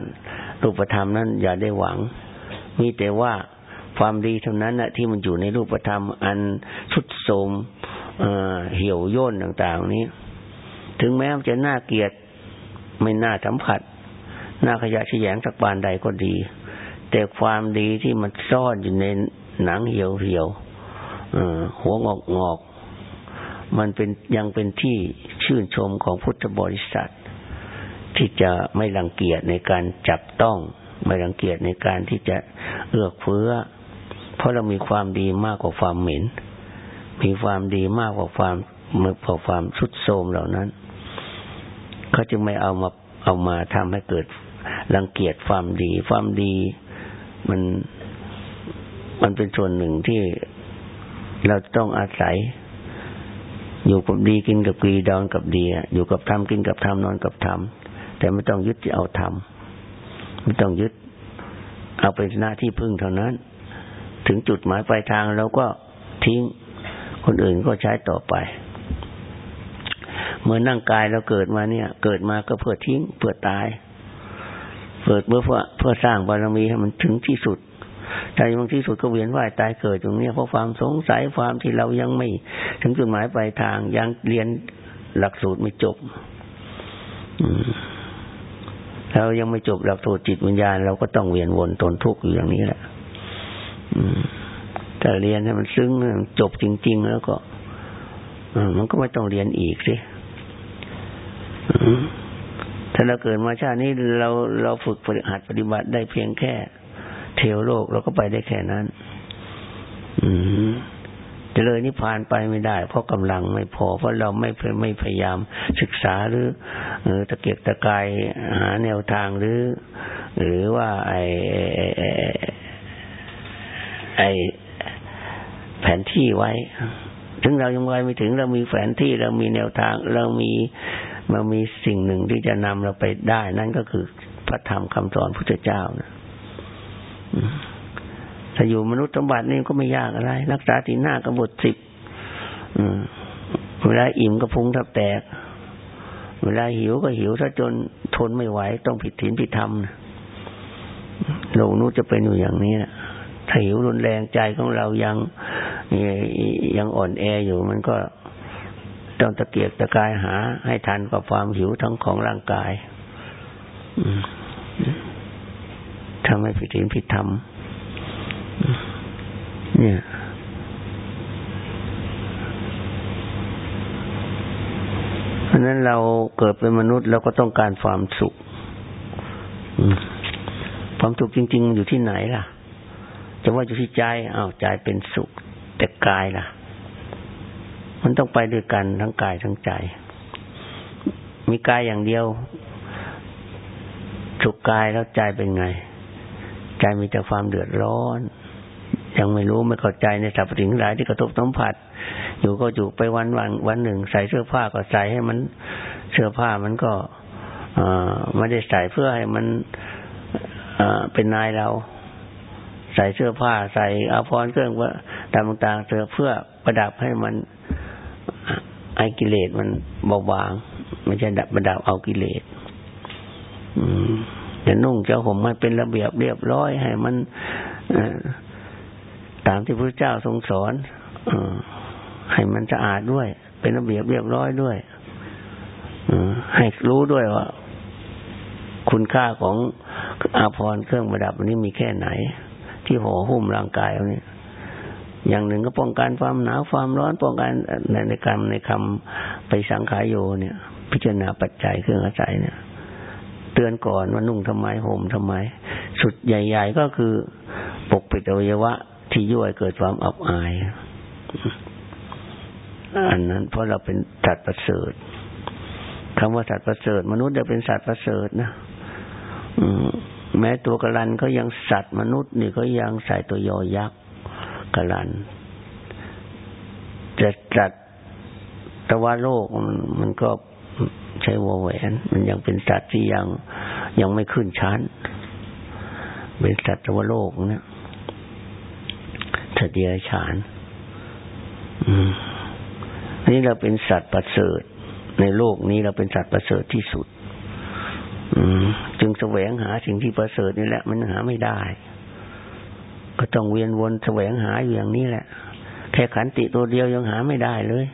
รูปธรรมนั้นอย่าได้หวัง มีแต่ว่า ความดีเท่านั้นนะที่มันอยู่ในรูปธรรม อันสุดโทมเหี่ยวย่นต่างๆ นี้ ถึงแม้มันจะน่าเกลียดไม่น่าสัมผัสน่าขยะแฉยงสักบานใดก็ดี แต่ความดีที่มันซ่อนอยู่ในหนังเหี่ยวเหี่ยวหัวงอกงอกมันเป็นยังเป็นที่ชื่นชมของพุทธบริษัท ที่จะไม่รังเกียจในการจับต้อง ไม่รังเกียจในการที่จะเอื้อเฟื้อ เพราะเรามีความดีมากกว่าความเหม็น มีความดีมากกว่าความมือกว่าความสุดโทมเหล่านั้น เขาจึงไม่เอามาเอามาทำให้เกิดรังเกียจความดี ความดีมันมันเป็นส่วนหนึ่งที่เราต้องอาศัย อยู่กับดีกินกับกีดอนกับดีอยู่กับธรรมกินกับธรรมนอนกับธรรมแต่ไม่ต้องยึดที่เอาธรรมไม่ต้องยึด เอาเป็นหน้าที่พึ่งเท่านั้น ถึงจุดหมายปลายทางเราก็ทิ้ง คนอื่นก็ใช้ต่อไป เมื่อนั่งกายเราเกิดมาเนี่ย เกิดมาก็เพื่อทิ้ง เพื่อตายเกิดเพื่อเพื่อสร้างบารมีให้มันถึงที่สุดใจบางที่สุดก็เวียนว่ายตายเกิดตรงนี้เพราะความสงสัยความที่เรายังไม่ถึงจุดหมายปลายทางยังเรียนหลักสูตรไม่จบเรายังไม่จบหลักสูตรจิตวิญญาณ เราก็ต้องเวียนวนทนทุกข์อยู่อย่างนี้แหละ แต่เรียนให้มันซึ้งจบจริง ๆ แล้วก็มันก็ไม่ต้องเรียนอีกสิถ้าเราเกิดมาชาตินี้เราเราฝึกปฏิหัดปฏิบัติได้เพียงแค่ เทวโลกเราก็ไปได้แค่นั้น อืมจะเลยนิพพานไปไม่ได้ เพราะกำลังไม่พอ เพราะเราไม่ไม่พยายามศึกษาหรืออตะเกียกตะกายหาแนวทางหรือ หรือว่าไอ ไอแผนที่ไว้ ถึงเรายังไว้ไม่ถึงเรามีแผนที่เรามีแนวทาง เรามีมันมีสิ่งหนึ่งที่จะนำเราไปได้ นั่นก็คือพระธรรมคำสอนพุทธเจ้านะถ้าอยู่มนุษย์สมบัตินี่ก็ไม่ยากอะไร รักษาตีหน้ากบฏสิบเวลาอิ่มก็พุงทับแตก เวลาหิวก็หิวถ้าจนทนไม่ไหว ต้องผิดศีลผิดธรรมนะโลกนู้จะเป็นอยู่อย่างนี้นะ ถ้าหิวรุนแรงใจของเรายังยังอ่อนแออยู่มันก็ต้องตะเกียกตะกายหา ให้ทันกับความหิวทั้งของร่างกายทำให้ผิดศีลผิดธรรมเนี่ย เพราะนั้นเราเกิดเป็นมนุษย์เราก็ต้องการความสุข ความสุขจริง ๆ อยู่ที่ไหนล่ะ จะว่าอยู่ที่ใจอ้าวใจเป็นสุข แต่กายล่ะ มันต้องไปด้วยกันทั้งกายทั้งใจ มีกายอย่างเดียว สุขกายแล้วใจเป็นไง ใจมีแต่ความเดือดร้อนยังไม่รู้ไม่เข้าใจในสรรพสิ่งหลายที่กระทบสัมผัส อยู่ก็อยู่ไปวันวันวันหนึ่ง ใส่เสื้อผ้าก็ใส่ให้มันเสื้อผ้ามันก็อไม่ได้ใส่เพื่อให้มันเป็นนายเรา ใส่เสื้อผ้าใส่อาภรณ์เครื่องว่าต่างๆเสื้อเพื่อประดับให้มันไอกิเลสมันเบาบางไม่ใช่ดับประดับเอากิเลสจะนุ่งจะห่มมันเป็นระเบียบเรียบร้อยให้มันตามที่พระเจ้าทรงสอนอให้มันสะอาดด้วย เป็นระเบียบเรียบร้อยด้วยให้รู้ด้วยว่า คุณค่าของอาภรณ์เครื่องประดับอันนี้มีแค่ไหน ที่ห่อหุ้มร่างกายอันนี้อย่างหนึ่งก็ป้องกันความหนาวความร้อนป้องกันในในคำในคำไปสังขายโยเนี่ย พิจารณาปัจจัยเครื่องอาศัยเนี่ย เตือนก่อนว่านุ่งทำไมห่มทำไม สุดใหญ่ ๆ ก็คือปกปิดอวัยวะที่ย่อยเกิดความอับอาย อันนั้นเพราะเราเป็นสัตว์ประเสริฐคำว่าสัตว์ประเสริฐ มนุษย์จะเป็นสัตว์ประเสริฐนะ แม้ตัวกระลันก็ยังสัตว์มนุษย์นี่ก็ยังใส่ตัวยอยักษ์กระลันจะจัดต่ว่าโลกมันมันก็ใช้วอแหวน มันยังเป็นสัตว์ที่ยังยังไม่ขึ้นชั้น เป็นสัตว์ตวโลกเนี่ยสัตว์เดรัจฉานอืมนี่เราเป็นสัตว์ประเสริฐในโลกนี้เราเป็นสัตว์ประเสริฐที่สุดอืม แสวงหาสิ่งที่ประเสริฐนี่แหละ มันหาไม่ได้ ก็ต้องเวียนวนแสวงหาอยู่อย่างนี้แหละ แค่ขันติตัวเดียวยังหาไม่ได้เลย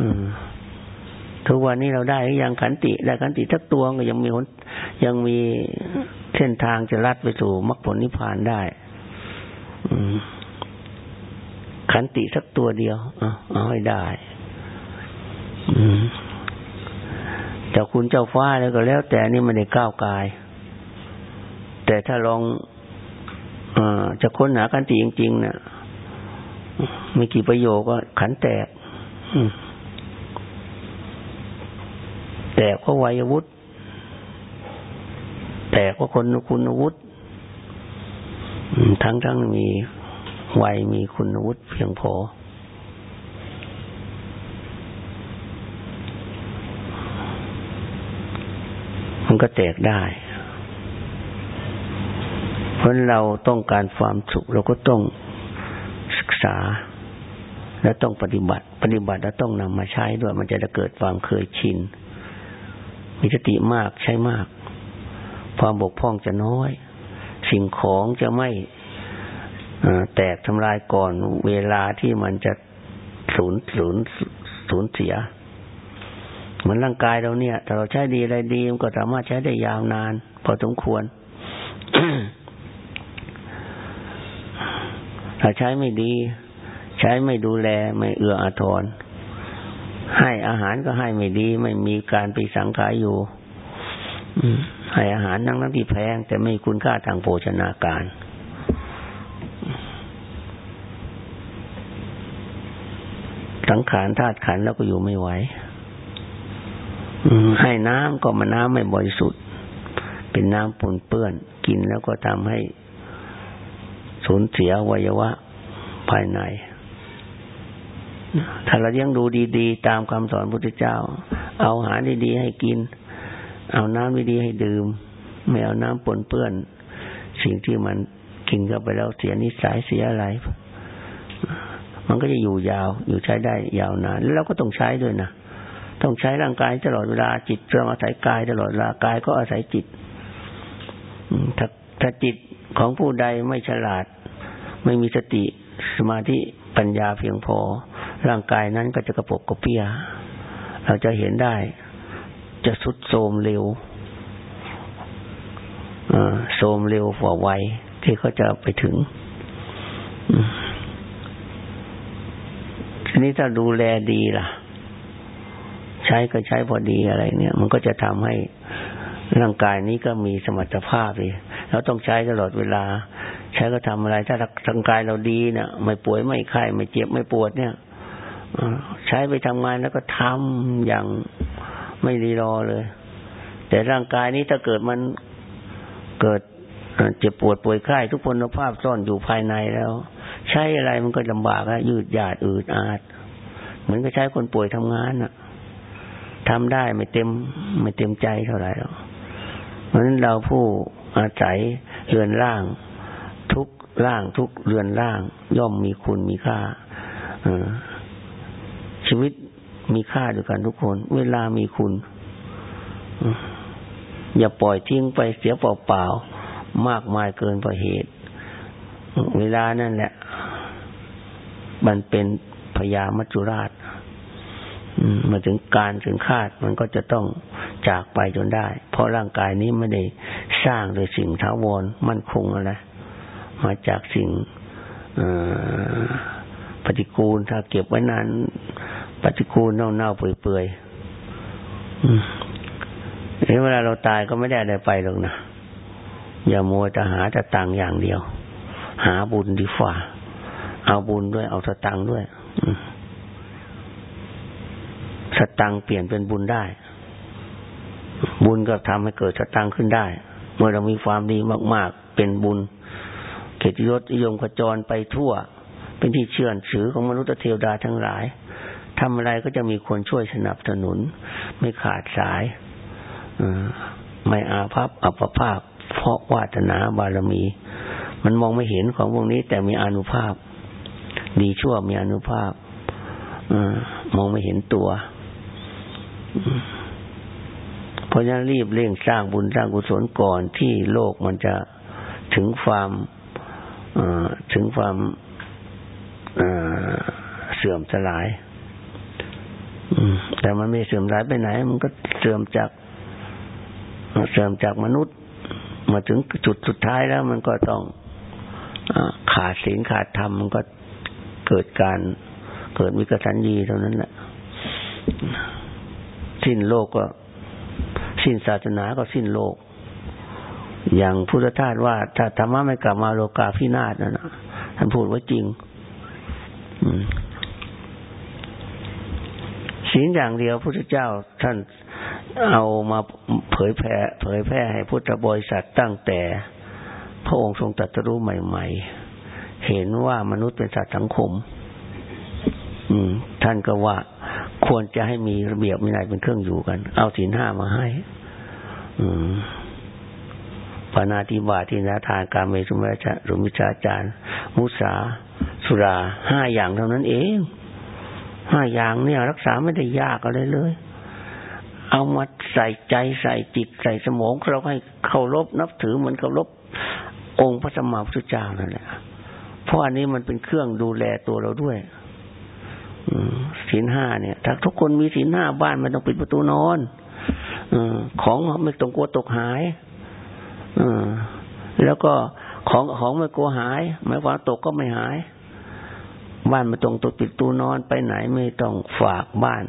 อืมทุกวันนี้เราได้ยังขันติได้ขันติทักตัวก็ยังมีหนยังมีเส้นทางจะลัดไปสู่มรรคผลนิพพานได้ อืมขันติสักตัวเดียวเอาเอาให้ได้ อืม แต่คุณเจ้าฟ้าแล้วก็แล้ว แต่นี่มันได้ก้าวกาย แต่ถ้าลองอจะค้นหาขันติจริงๆเนะี่ยไม่กี่ประโยคก็ขันแตกอืมแต่ก็วัยวุฒิแต่ก็คนคุณวุฒิทั้งทั้งมีวัยมีคุณวุฒิเพียงพอ มันก็แตกได้ เพราะเราต้องการความสุข เราก็ต้องศึกษา และต้องปฏิบัติ ปฏิบัติแล้วต้องนำมาใช้ด้วย มันจะจะเกิดความเคยชิน มีสติมากใช้มาก ความบกพร่องจะน้อย สิ่งของจะไม่แตกทำลายก่อนเวลาที่มันจะสูญสูญสูญเสีย เหมือนร่างกายเราเนี่ยถ้าเราใช้ดีอะไรดีมันก็สามารถใช้ได้ยาวนาน พอสมควรถ้าใช้ไม่ดี ใช้ไม่ดูแลไม่เอื้ออาทร ให้อาหารก็ให้ไม่ดี ไม่มีการไปสังขายอยู่ให้อาหารนั่งนั้นที่แพง แต่ไม่คุณค่าทางโภชนาการสังขารธาตุขันแล้วก็อยู่ไม่ไหว ให้น้ำก็มาน้ำไม่บริสุทธิ์ เป็นน้ำปนเปื้อน กินแล้วก็ทำให้สูญเสียวัยวะภายใน ถ้าเราเลี้ยงดูดีๆ ตามคำสอนพุทธเจ้า เอาอาหารดีๆให้กิน เอาน้ำดีๆให้ดื่ม ไม่เอาน้ำปนเปื้อน สิ่งที่มันกินเข้าไปแล้วเสียนิสัยเสียอะไร มันก็จะอยู่ยาว อยู่ใช้ได้ยาวนาน แล้วเราก็ต้องใช้ด้วยนะ ต้องใช้ร่างกายตลอดเวลาจิตต้องอาศัยกายตลอดเวลากายก็อาศัยจิตถ้าถ้าจิตของผู้ใดไม่ฉลาด ไม่มีสติสมาธิปัญญาเพียงพอ ร่างกายนั้นก็จะกระปกกระเปียเราจะเห็นได้ จะสุดโทมเร็วโทมเร็วกว่าวัยที่เขาจะไปถึงทีนี้ถ้าดูแลดีล่ะ ใช้ก็ใช้พอดีอะไร เนี่ย มันก็จะทำให้ร่างกายนี้ก็มีสมรรถภาพเลยเราต้องใช้ตลอดเวลา ใช้ก็ทำอะไร ถ้าร่างกายเราดีเนะี่ยไม่ป่วยไม่ไข้ไม่เจ็บไม่ปวดเนี่ยใช้ไปทำงานแล้วก็ทำอย่างไม่รีรอเลย แต่ร่างกายนี้ถ้าเกิดมันเกิดเจ็บปวดป่วยไข้ทุกพลภาพซ่อนอยู่ภายในแล้ว ใช้อะไรมันก็ลำบากอะยืดหยาดอืดอาด เหมือนกับใช้คนป่วยทำงานอะ ทำได้ไม่เต็ม ไม่เต็มใจเท่าไหร่หรอกเพราะนั้นเราผู้อาศัยเรือนร่าง ทุกร่างทุกเรือนร่าง ย่อมมีคุณมีค่าชีวิตมีค่าด้วยกันทุกคน เวลามีคุณ อย่าปล่อยทิ้งไปเสียเปล่าๆมากมายเกินกว่าเหตุ เวลานั่นแหละ มันเป็นพยามัจจุราช มาถึงการถึงคาดมันก็จะต้องจากไปจนได้ เพราะร่างกายนี้ไม่ได้สร้างโดยสิ่งท้าวรมั่นคงอะมาจากสิ่งปฏิกูลถ้าเก็บไว้นาน ปฏิกูลเน่าๆเปื่อยๆเวลาเราตายก็ไม่ได้อะไรไปหรอกนะอย่ามัวจะหาแต่ตังอย่างเดียว หาบุญดีฝ่าเอาบุญด้วยเอาสตังด้วย สตังเปลี่ยนเป็นบุญได้ บุญก็ทำให้เกิดสตังขึ้นได้ เมื่อเรามีความดีมากๆ เป็นบุญ เกียรติยศนิยมขจรไปทั่ว เป็นที่เชื่อถือของมนุษย์เทวดาทั้งหลายทำอะไรก็จะมีคนช่วยสนับสนุน ไม่ขาดสายอไม่อาภัพอัปภาพ เพราะวาสนาบารมี มันมองไม่เห็นของพวกนี้ แต่มีอนุภาพ ดีชั่วมีอนุภาพอมองไม่เห็นตัว เพราะฉะนั้นรีบเร่งสร้างบุญสร้างกุศลก่อนที่โลกมันจะถึงความถึงความเสื่อมสลายแต่มันไม่เสื่อมสลายไปไหน มันก็เสื่อมจากเสื่อมจากมนุษย์ มาถึงจุดสุดท้ายแล้ว มันก็ต้องขาดศีลขาดธรรมมันก็เกิดการเกิดวิกตันยีเท่านั้นแหละ สิ้นโลกก็ สิ้นศาสนาก็สิ้นโลก อย่างพุทธทาสว่า ถ้าธรรมะไม่กลับมาโลกาพินาศนั่นนะท่านพูดไว้จริงศีลอย่างเดียวพุทธเจ้าท่านเอามาเผยแผ่เผยแพร่ให้พุทธบริษัทตั้งแต่พระองค์ทรงตรัสรู้ใหม่ ๆ เห็นว่ามนุษย์เป็นสัตว์สังคม อืม ท่านก็ว่า ควรจะให้มีระเบียบวินัยเป็นเครื่องอยู่กัน เอาศีลห้ามาให้ อืมปานาติบาทินาทานการเมสุมระชะรุมิชาจารมุสา สุราห้าอย่างเท่านั้นเองห้าอย่างเนี่ย รักษาไม่ได้ยากอะไรเลย เอามาใส่ใจใส่จิตใส่สมองเราให้เคารพนับถือเหมือนเคารพองค์พระสัมมาพุทธเจ้านั่นแหละเพราะอันนี้มันเป็นเครื่องดูแลตัวเราด้วย ศีลห้าเนี่ย ถ้าทุกคนมีศีลห้าบ้านมันต้องปิดประตูนอนอของไม่ต้องกลัวตกหายอแล้วก็ของของไม่กลัวหายหมายความตกก็ไม่หาย บ้านไม่ต้องตกปิดตูนอนไปไหนไม่ต้องฝากบ้าน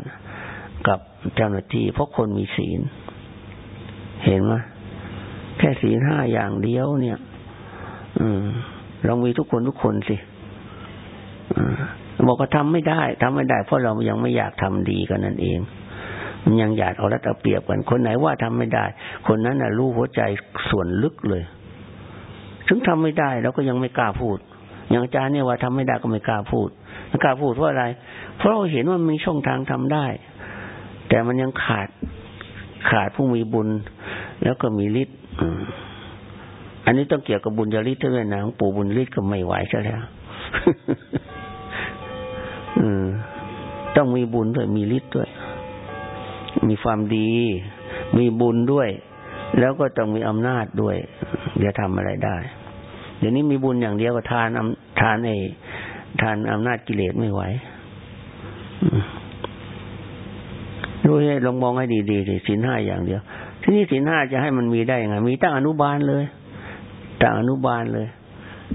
กับเจ้าหน้าที่เพราะคนมีศีล เห็นไหมแค่ศีลห้าอย่างเดียวเนี่ย อืมเรามีทุกคนทุกคนสิ บอกว่าทำไม่ได้ทำไม่ได้ เพราะเรายังไม่อยากทำดีกันนั่นเอง มันยังอยากเอารัดเอาเปรียบกัน คนไหนว่าทำไม่ได้ คนนั้นน่ะรู้หัวใจส่วนลึกเลย ถึงทำไม่ได้เราก็ยังไม่กล้าพูด อย่างอาจารย์เนี่ยว่าทำไม่ได้ก็ไม่กล้าพูดไม่กล้าพูดเพราะอะไร เพราะเราเห็นว่ามีช่องทางทำได้ แต่มันยังขาดขาดผู้มีบุญ แล้วก็มีฤทธิ์อันนี้ต้องเกี่ยวกับบุญญาฤทธิ์ด้วยนะปู่บุญฤทธิ์ก็ไม่ไหวใช่แล้ว ต้องมีบุญด้วย มีฤทธิ์ด้วย มีความดี มีบุญด้วย แล้วก็ต้องมีอำนาจด้วยจะทำอะไรได้ เดี๋ยวนี้มีบุญอย่างเดียวก็ทานทานไอ้ทานอำนาจกิเลสไม่ไหวดูให้ลองมองให้ดีๆสิสินห้าอย่างเดียว ที่นี่สินห้าจะให้มันมีได้ยังไง มีตั้งอนุบาลเลยตั้งอนุบาลเลย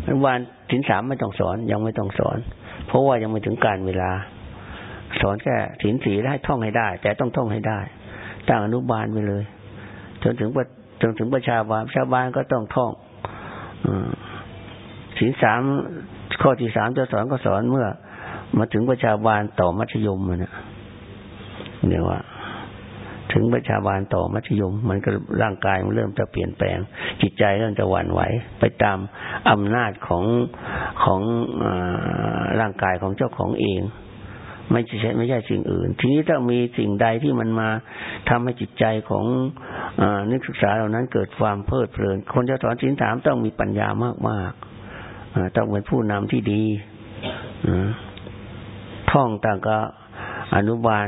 อนุบาลสินสามไม่ต้องสอน ยังไม่ต้องสอน เพราะว่ายังไม่ถึงการเวลา สอนแค่ศีลสีได้ท่องให้ได้ แต่ต้องท่องให้ได้ตั้งอนุบาลไปเลย จนถึงจนถึงประชาบาลชาวบ้านก็ต้องท่องศีลสามข้อที่สามจะสอนก็สอนเมื่อ มาถึงประชาบาลต่อมัธยมนะเนี่ยว่า ถึงประชาบาลต่อมัธยม มันก็ร่างกายมันเริ่มจะเปลี่ยนแปลง จิตใจเริ่มจะหวั่นไหวไปตามอำนาจของของอร่างกายของเจ้าของเอง ไม่ใช่ไม่ใช่สิ่งอื่น ทีนี้ถ้ามีสิ่งใดที่มันมาทำให้จิตใจของอนักศึกษาเหล่านั้นเกิดความเพลิดเพลิน คนจะสอนสินสามต้องมีปัญญามากมากต้องเป็นผู้นำที่ดีท่องต่างก็อนุบาล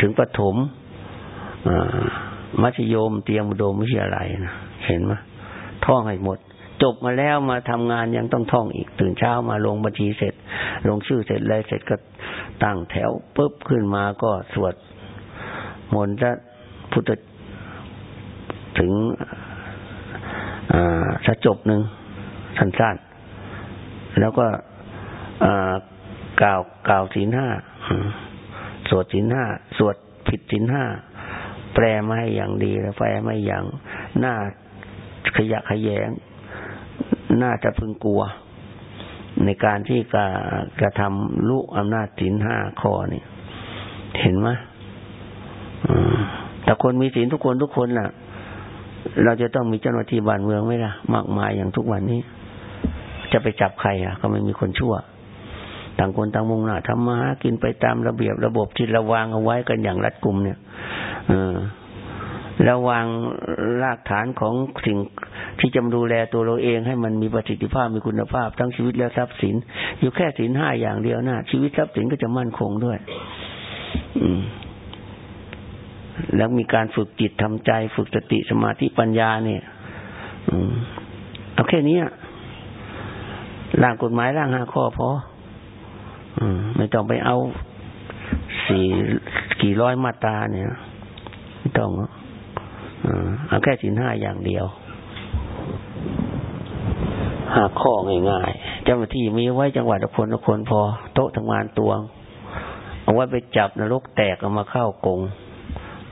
ถึงประถม มัธยมเตรียมอุดมวิทยาลัยนะเห็นไหมท่องให้หมด จบมาแล้วมาทำงานยังต้องท่องอีก ตื่นเช้ามาลงบัญชีเสร็จ ลงชื่อเสร็จเลยเสร็จก็ตั้งแถวปุ๊บขึ้นมาก็สวดมนต์จะพุทธถึงสัจบหนึ่งสั้นๆแล้วก็กล่าวกล่าวศีลห้าสวดศีลห้าสวดผิดศีลห้า ปลมาให้อย่างดีแล้วแปลไม่อย่างน่าขยะขยงน่าจะพึงกลัว ในการที่กระกระทำลูกอำนาจศีลห้าข้อนี่เห็นไหมแต่คนมีศีลทุกคนทุกคนล่ะ เราจะต้องมีเจ้าหน้าที่บ้านเมืองไหมล่ะ มากมายอย่างทุกวันนี้ จะไปจับใครอะ ก็ไม่มีคนชั่ว ต่างคนต่างมุ่งหน้าทำมาหากินไปตามระเบียบระบบที่เราวางเอาไว้กันอย่างรัดกุมเนี่ย ระวางรากฐานของสิ่งที่จะดูแลตัวเราเองให้มันมีประสิทธิภาพมีคุณภาพ ทั้งชีวิตและทรัพย์สิน อยู่แค่สินห้าอย่างเดียวนะชีวิตทรัพย์สินก็จะมั่นคงด้วย อืมแล้วมีการฝึกจิตทำใจ ฝึกสติสมาธิปัญญาเนี่ยอืมเอาแค่นี้ร่างกฎหมายร่างห้าข้อพออืมไม่ต้องไปเอาสี่กี่ร้อยมาตราเนี่ย ไม่ต้องเอาแค่สินห้าอย่างเดียวหาข้อง่ายๆเจ้าหน้าที่มีไว้จังหวัดละคนละคนพอ โต๊ะทำงานตวง เอาไว้ไปจับนรกแตกเอามาเข้ากง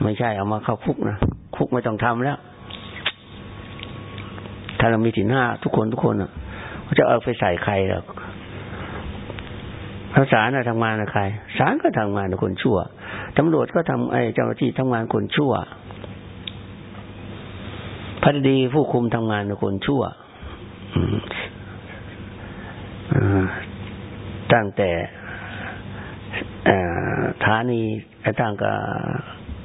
ไม่ใช่เอามาเข้าคุกนะคุกไม่ต้องทำแล้ว ถ้าเรามีสินห้าทุกคนทุกคนอะจะเอาไปใส่ใครหรอกพระศาลทำงานกับใครศาลก็ทำงานกับคนชั่ว ตำรวจก็ทำไอ้เจ้าหน้าที่ทำงานคนชั่วพัฒดีผู้คุมทำงานคนชั่วตั้งแต่ฐานีตั้งกับ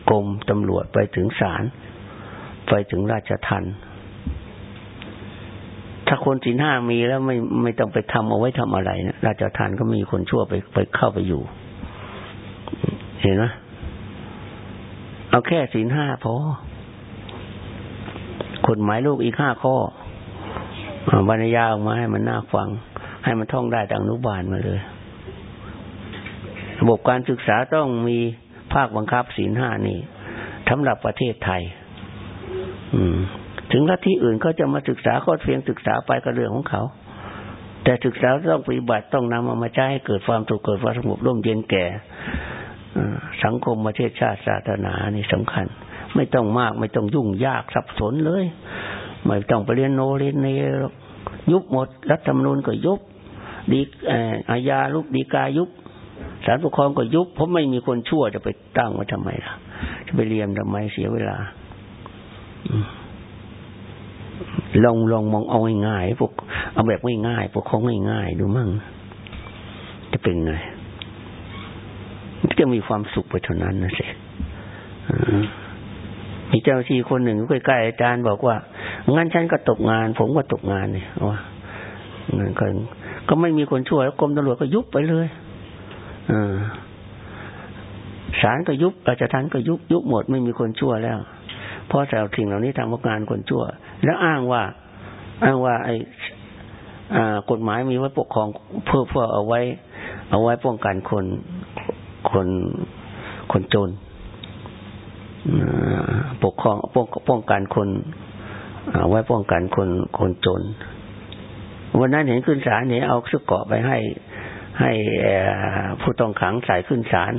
กรมตำรวจไปถึงศาลไปถึงราชทันถ้าคนสินห้ามีแล้วไม่ไม่ต้องไปทำเอาไว้ทำอะไรนะราชทานก็มีคนชั่วไปไปเข้าไปอยู่ เห็นไหม เอาแค่สินห้าพอกฎหมายลูกอีกห้าข้อบรรยาออกมาให้มันน่าฟัง ให้มันท่องได้ต่างนุบาลมาเลย ระบบการศึกษาต้องมีภาคบังคับศีลห้านี่สำหรับประเทศไทย อืม ถึงลัทธิอื่นเขาจะมาศึกษาก็เพียงศึกษาไปก็เรื่องของเขา แต่ศึกษาต้องปฏิบัติต้องนำมาใช้ให้เกิดความสุขเกิดความสงบร่มเย็นแก่ สังคมประเทศชาติศาสนานี่สำคัญ ไม่ต้องมาก ไม่ต้องยุ่งยากสับสนเลย ไม่ต้องไปเรียนโนเรียนเนยุบหมด รัฐธรรมนูญก็ยุบดีอาญาลุกดีกายุบสารปกครองก็ยุบเพราะไม่มีคนชั่วจะไปตั้งไว้ทำไมล่ะ จะไปเรียนทำไมเสียเวลาลองลองมองเอาง่ายๆพวกเอาแบบง่ายๆพวกของง่ายๆดูมั่งจะเป็นไง จะมีความสุขไปเท่านั้นนะสิมีเจ้าที่คนหนึ่งใกล้ๆอาจารย์บอกว่างั้นฉันก็ตกงาน ผมก็ตกงานเนี่ยว่างั้นก็ก็ไม่มีคนช่วยแล้วกรมตำรวจก็ยุบไปเลยอศาลก็ยุบราชทันก็ยุบยุบหมดไม่มีคนช่วยแล้ว เพราะแต่สิ่งเหล่านี้ทำงานคนชั่ว แล้วอ้างว่า อ้างว่า ไอ้กฎหมายมีไว้ปกครองเพื่อเพื่อเอาไว้ เอาไว้ป้องกันคน คนคนจนปกครองป้องป้องกันคนไว้ป้องกันคนคนจน วันนั้นเห็นขึ้นศาลเนี่ยเอาชุดเกาะไปให้ให้ผู้ต้องขังใส่ขึ้นศาล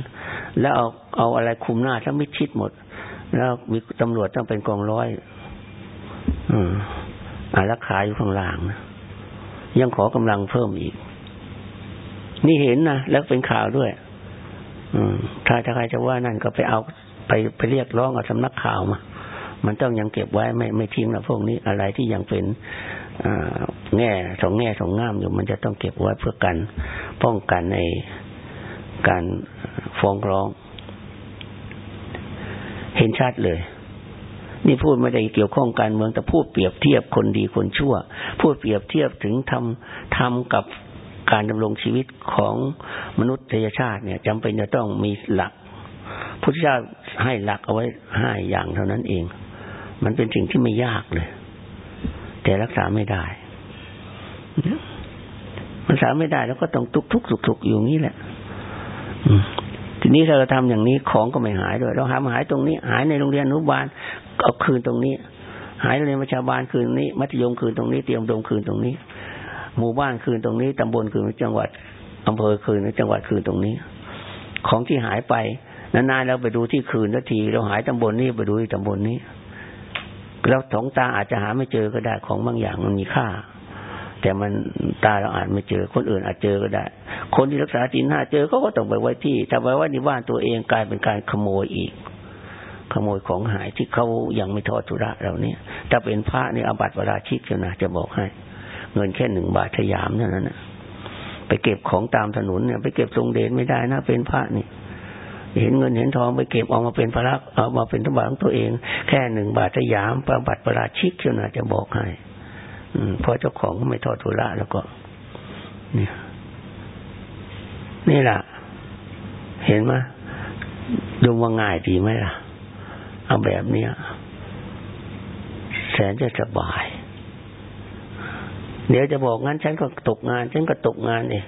แล้วเอาเอาอะไรคุมหน้าทั้งมิดชิดหมด แล้วมีตำรวจต้องเป็นกองร้อยอารักขาอยู่ข้างล่างนะยังขอกำลังเพิ่มอีก นี่เห็นนะแล้วเป็นข่าวด้วย ถ้าถ้าใครจะว่านั่นก็ไปเอาไปไปเรียกร้องเอาสำนักข่าวมา มันต้องยังเก็บไว้ไม่ไม่ทิ้งนะพวกนี้อะไรที่ยังเป็นแง่สองแง่สองง่ามอยู่ มันจะต้องเก็บไว้เพื่อกันป้องกันในการฟ้องร้อง เห็นชัดเลย นี่พูดไม่ได้เกี่ยวข้องการเมืองแต่พูดเปรียบเทียบคนดีคนชั่ว พูดเปรียบเทียบถึงทำทำกับ การดำรงชีวิตของมนุษยชาติเนี่ยจำเป็นจะต้องมีหลักพุทธเจ้าให้หลักเอาไว้ห้าอย่างเท่านั้นเอง มันเป็นสิ่งที่ไม่ยากเลย แต่รักษาไม่ได้ มันรักษาไม่ได้แล้วก็ต้องทุกทุกสุกทุกอยู่นี้แหละทีนี้ถ้าเราทำอย่างนี้ของก็ไม่หายด้วย เราหามาหายตรงนี้ หายในโรงเรียนอนุบาลเอาคืนตรงนี้ หายโรงเรียนประชาบาลคืนนี้ มัธยมคืนตรงนี้ เตรียมดมคืนตรงนี้ หมู่บ้านคืนตรงนี้ตำบลคืนจังหวัดอำเภอคืนจังหวัดคืนตรงนี้ ของที่หายไปนานๆเราไปดูที่คืนทันที เราหายตำบลนี้ไปดูที่ตำบลนี้เราสองตาอาจจะหาไม่เจอก็ได้ของบางอย่างมันมีค่า แต่มันตาเราอาจไม่เจอ คนอื่นอาจเจอก็ได้ คนที่รักษาจีนห้าเจอเขาก็ต้องไปไว้ที่ถ้าไว้ว่าในบ้านตัวเองกลายเป็นการขโมยอีก ขโมยของหายที่เขายังไม่ทอดทุระเราเนี่ยถ้าเป็นพระนี่อาบัติเวลาชิกนะจะบอกให้ เงินแค่หนึ่งบาททยามเท่านั้นนะไปเก็บของตามถนนเนี่ยไปเก็บทรงเดชไม่ได้นะเป็นพระนี่ เห็นเงินเห็นทองไปเก็บออกมาเป็นพระเอามาเป็นทบาของตัวเอง แค่หนึ่งบาทสยามประบัติประราชิกเชียวนะจะบอกให้อืมเพราะเจ้าของไม่ทอดทุระแล้วก็ เนี่ย นี่แหละเห็นไหมดูว่าง่ายดีไหมล่ะ เอาแบบเนี้ยแสนจะสบาย เดี๋ยวจะบอกงั้นฉันก็ตกงาน ฉันก็ตกงานเอง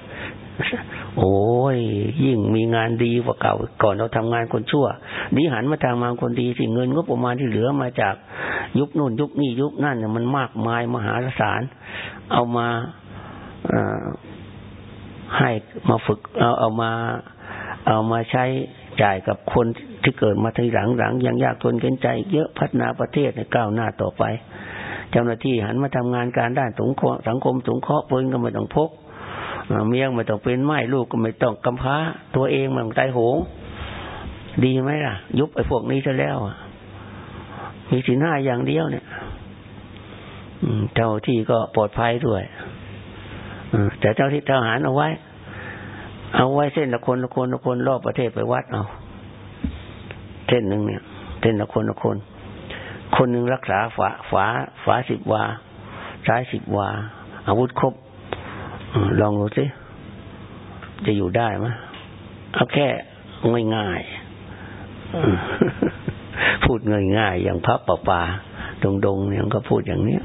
โอ้ย ยิ่งมีงานดีกว่าเก่า ก่อนเราทำงานคนชั่วดีหันมาทำงมาคนดีสิเงินก็ประมาณที่เหลือมาจากยุคนู่นยุคนี้ยุคนั่นเนี่ยมันมากมายมหาศาลเอามาให้มาฝึกเอาเอามา เอามาใช้จ่ายกับคนที่เกิดมาทีหลังหลังยังยากทนเกินใจ เยอะพัฒนาประเทศในก้าวหน้าต่อไป เจ้าหน้าที่หันมาทำงานการด้านสงเคราะห์สังคมสงเคราะห์ปืนก็ไม่ต้องพกเมียไม่ต้องเป็นไม้ลูกก็ไม่ต้องกำพร้า ตัวเองมันตายโหง ดีไหมล่ะ ยุบไอ้พวกนี้ซะแล้วมีสินห้าอย่างเดียวเนี่ยเจ้าที่ก็ปลอดภัยด้วยแต่เจ้าที่ทหารเอาไว้ เอาไว้เส้นละคนละคนละคนรอบประเทศไปวัดเอา เส้นหนึ่งเนี่ย เส้นละคนละคน คนหนึ่งรักษาฝาฝาฝาสิบวา ซ้ายสิบวา อาวุธครบลองดูสิจะอยู่ได้ไหมเอาแค่ง่ายๆพูดง่ายๆอย่างพระป่าป่าดงดงเนี่ยก็พูดอย่างเนี้ย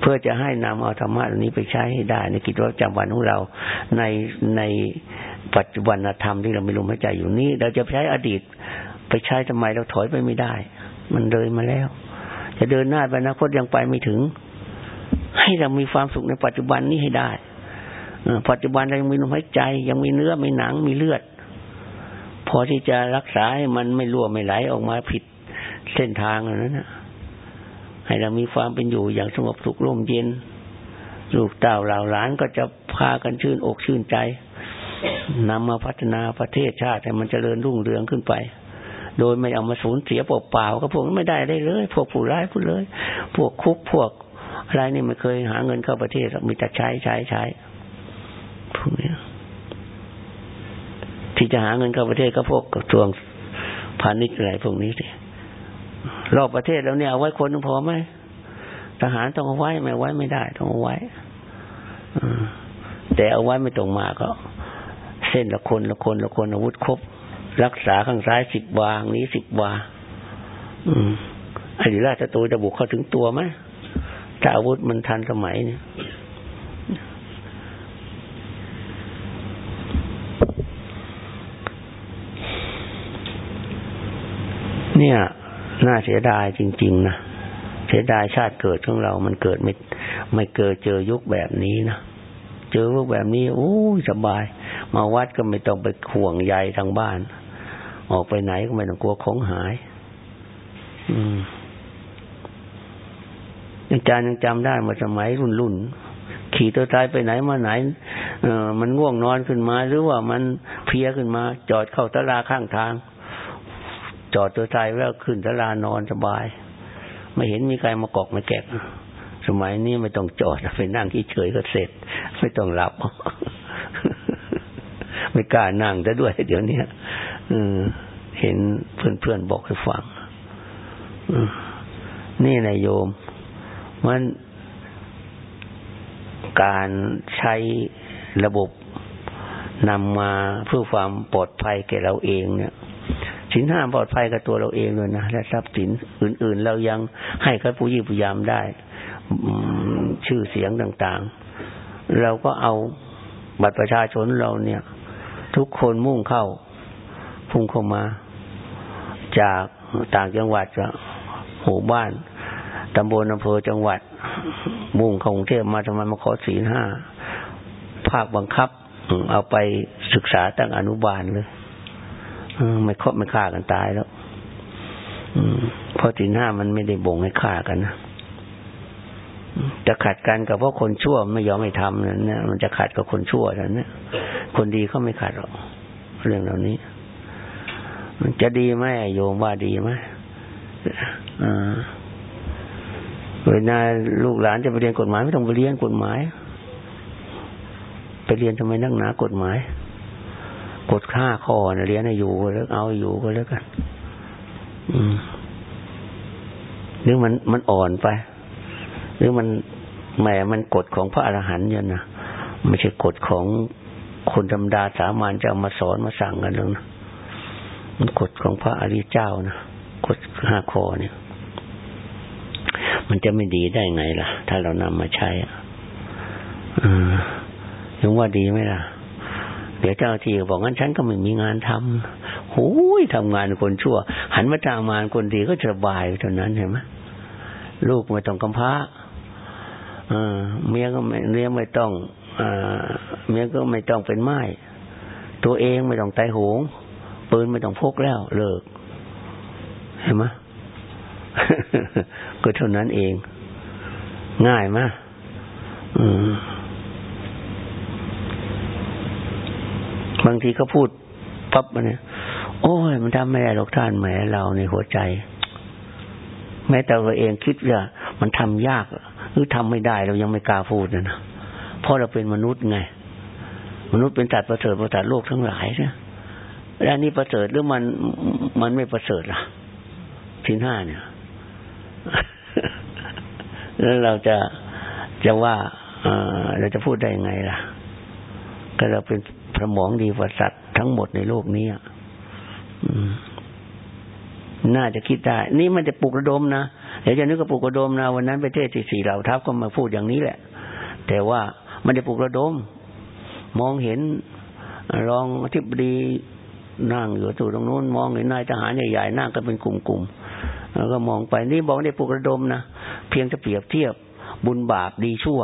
เพื่อจะให้นำเอาธรรมะนี้ไปใช้ให้ได้ ในกิจวัตรประจำวันของเรา ในในปัจจุบันธรรมที่เราไม่รู้ไม่ใจอยู่นี้ เราจะใช้อดีต ไปใช้ทำไมเราถอยไปไม่ได้ มันเลยมาแล้ว จะเดินหน้าไปอนะคตยังไปไม่ถึง ให้เรามีความสุขในปัจจุบันนี้ให้ได้ปัจจุบันเรายังมีลมหายใจ ยังมีเนื้อมีหนังมีเลือด พอที่จะรักษาให้มันไม่รั่วไม่ไหลออกมาผิดเส้นทางนั้นนะให้เรามีความเป็นอยู่อย่างสงบสุขร่มเย็น ลูกเต่าเหล่าหลานก็จะพากันชื่นอกชื่นใจนำมาพัฒนาประเทศชาติให้มันเจริญรุ่งเรืองขึ้นไป โดยไม่เอามาสูญเสียเปล่าๆก็พวกไม่ได้ได้เลย พวกผู้ร้ายพูดเลย พวกคุกพวกอะไรนี่ไม่เคยหาเงินเข้าประเทศมีแต่ใช้ใช้ใช้พวกนี้ที่จะหาเงินเข้าประเทศก็พวกกระทรวงพาณิชย์อะไรพวกนี้สิรอบประเทศแล้วเนี่ยเอาไว้คนพอไหมทหารต้องเอาไว้ไม่ไว้ไม่ได้ต้องเอาไว้แต่เอาไว้ไม่ตรงมาก็ เส้นละคนละคนละคนอาวุธครบ รักษาข้างซ้ายสิบวางนี้สิบวา อืมอดีราชตูจะบุกเข้าถึงตัวไหมถ้าอาวุธมันทันสมัยเนี่ยเนี่ย น่าเสียดายจริง ๆ นะ เสียดายชาติเกิดของเรา มันเกิดไม่ ไม่เกิดเจอยุคแบบนี้นะ เจอยุคแบบนี้ โอ้ยสบาย มาวัดก็ไม่ต้องไปข่วงใยทางบ้าน ออกไปไหนก็ไม่ต้องกลัวของหาย อืมอาจารย์ยังจำได้มาสมัยรุ่นรุ่นขี่ตัวตายไปไหนมาไหน เออมันง่วงนอนขึ้นมา หรือว่ามันเพียขึ้นมา จอดเข้าตลาข้างทาง จอดตัวตายแล้วขึ้นตลานอนสบาย ไม่เห็นมีใครมากอกมาแกะสมัยนี้ไม่ต้องจอดไปนั่งที่เฉยก็เสร็จ ไม่ต้องหลับ ไม่กล้านั่งจะด้วย เดี๋ยวนี้ เห็นเพื่อนๆบอกให้ฟังนี่นายโยม มันการใช้ระบบนำมาเพื่อความปลอดภัยแก่เราเองเนี่ยสินห้าปลอดภัยกับตัวเราเองเลยนะและทรัพย์สินอื่น ๆ เรายังให้กับผู้ยี่ผู้ยามได้ชื่อเสียงต่าง ๆ เราก็เอาบัตรประชาชนเราเนี่ย ทุกคนมุ่งเข้า พุ่งเข้ามา จากต่างจังหวัดจะหมู่บ้านตำบลอำเภอจังหวัด มุ่งของเทพมาทำไมมาขอศีลห้าภาคบังคับ เอาไปศึกษาตั้งอนุบาลเลยไม่ครบไม่ฆ่ากันตายแล้วเพราะศีลห้ามันไม่ได้บ่งให้ฆ่ากันนะจะขัดกันกับเพราะคนชั่วไม่ยอมไม่ทำนั่นนะมันจะขัดกับคนชั่วนั่นนะคนดีเขาไม่ขัดหรอกเรื่องเหล่านี้ จะดีไหมโยมว่าดีไหมอ่าเวลาลูกหลานจะไปเรียนกฎหมายไม่ต้องไปเรียนกฎหมาย ไปเรียนทำไมนั่งหนากฎหมายกฎห้าข้อนะเรียนให้อยู่ก็แล้วเอาอยู่ก็แล้วกันอืมหรือมันมันอ่อนไป หรือมันแหมมันกฎของพระอรหันต์เนี่ยนะไม่ใช่กฎของคนธรรมดาสามัญจะเอามาสอนมาสั่งกันหรอกนะ กฎของพระอริยเจ้านะกฎห้าข้อเนี่ย มันจะไม่ดีได้ไงล่ะ ถ้าเรานำมาใช้อะยังว่าดีไหมล่ะ เดี๋ยวเจ้าที่บอกงั้นฉันก็ไม่มีงานทำหูยทำงานคนชั่ว หันมาทำงานคนดีก็สบายเท่านั้นเห็นไหมลูกไม่ต้องกำพร้าเมียก็ไม่เลี้ยงไม่ต้องเมียก็ไม่ต้องเป็นไม้ตัวเองไม่ต้องไตหง ปืนไม่ต้องพกแล้ว เลิกเห็นไหมก็เท่านั้นเอง ง่ายมากบางทีก็พูดปั๊บมาเนี่ย โอ้ย มันทำไม่ได้หรอกท่านแหมเราในหัวใจ แม้แต่ตัวเองคิดว่ามันทำยากหรือทำไม่ได้เรายังไม่กล้าพูดนะเพราะเราเป็นมนุษย์ไง มนุษย์เป็นสัตว์ประเสริฐประสาทโลกทั้งหลายนะ แล้วนี่ประเสริฐหรือมันมันไม่ประเสริฐล่ะทิ้นห้าเนี่ยแล้วเราจะจะว่าเราจะพูดได้ยังไงล่ะ ก็เราเป็นพระมองดีกว่าสัตว์ทั้งหมดในโลกนี้น่าจะคิดได้ นี่มันจะปลุกระดมนะเดี๋ยวจะนึกว่าปลุกระดมนะวันนั้นไปเทศที่สี่เหล่าทัพก็มาพูดอย่างนี้แหละ แต่ว่ามันจะปลุกระดม มองเห็นรองอธิบดี นั่งอยู่ตู่ตรงนู้นมองเห็นนายทหารใหญ่ๆนั่งกันเป็นกลุ่มๆแล้วก็มองไปนี่บอกได้ปลุกระดมนะเพียงจะเปรียบเทียบบุญบาปดีชั่ว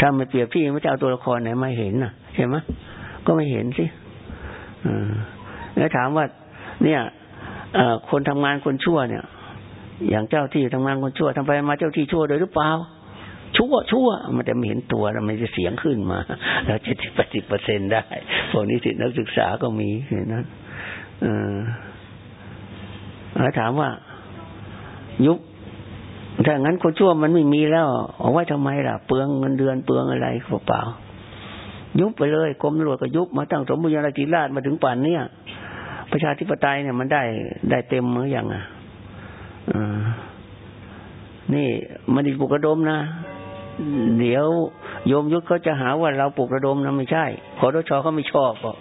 ถ้าไม่เปรียบเที่ไม่จะเอาตัวละครไหนมาเห็นนะใช่ไหมก็ไม่เห็นสิแล้วถามว่า เนี่ยคนทำงานคนชั่วเนี่ย อย่างเจ้าที่ทำงานคนชั่วทำไปมาเจ้าที่ชั่วโดยหรือเปล่า ชั่วชั่วมันจะไม่เห็นตัวแล้วมันจะเสียงขึ้นมาแล้วเจ็ดสิบแปดสิบเปอร์เซ็นได้พวกนี้สินักศึกษาก็มีเห็นนั้นเออแล้วถามว่า ยุบถ้างั้นคนชั่วมันไม่มีแล้วเอาไว้ทำไมล่ะเปลืองเงินเดือนเปลืองอะไรเปล่ายุบไปเลยกรมตำรวจก็ยุบมาตั้งสมบูรณาธิราชมาถึงป่านเนี้ยประชาธิปไตยเนี่ยมันได้ได้เต็มมืออย่างอะนี่มันดิบุกระดมนะ เดี๋ยวโยมยุทธเขาจะหาว่าเราปลุกระดมนะไม่ใช่ขอรชเขาไม่ชอบบอก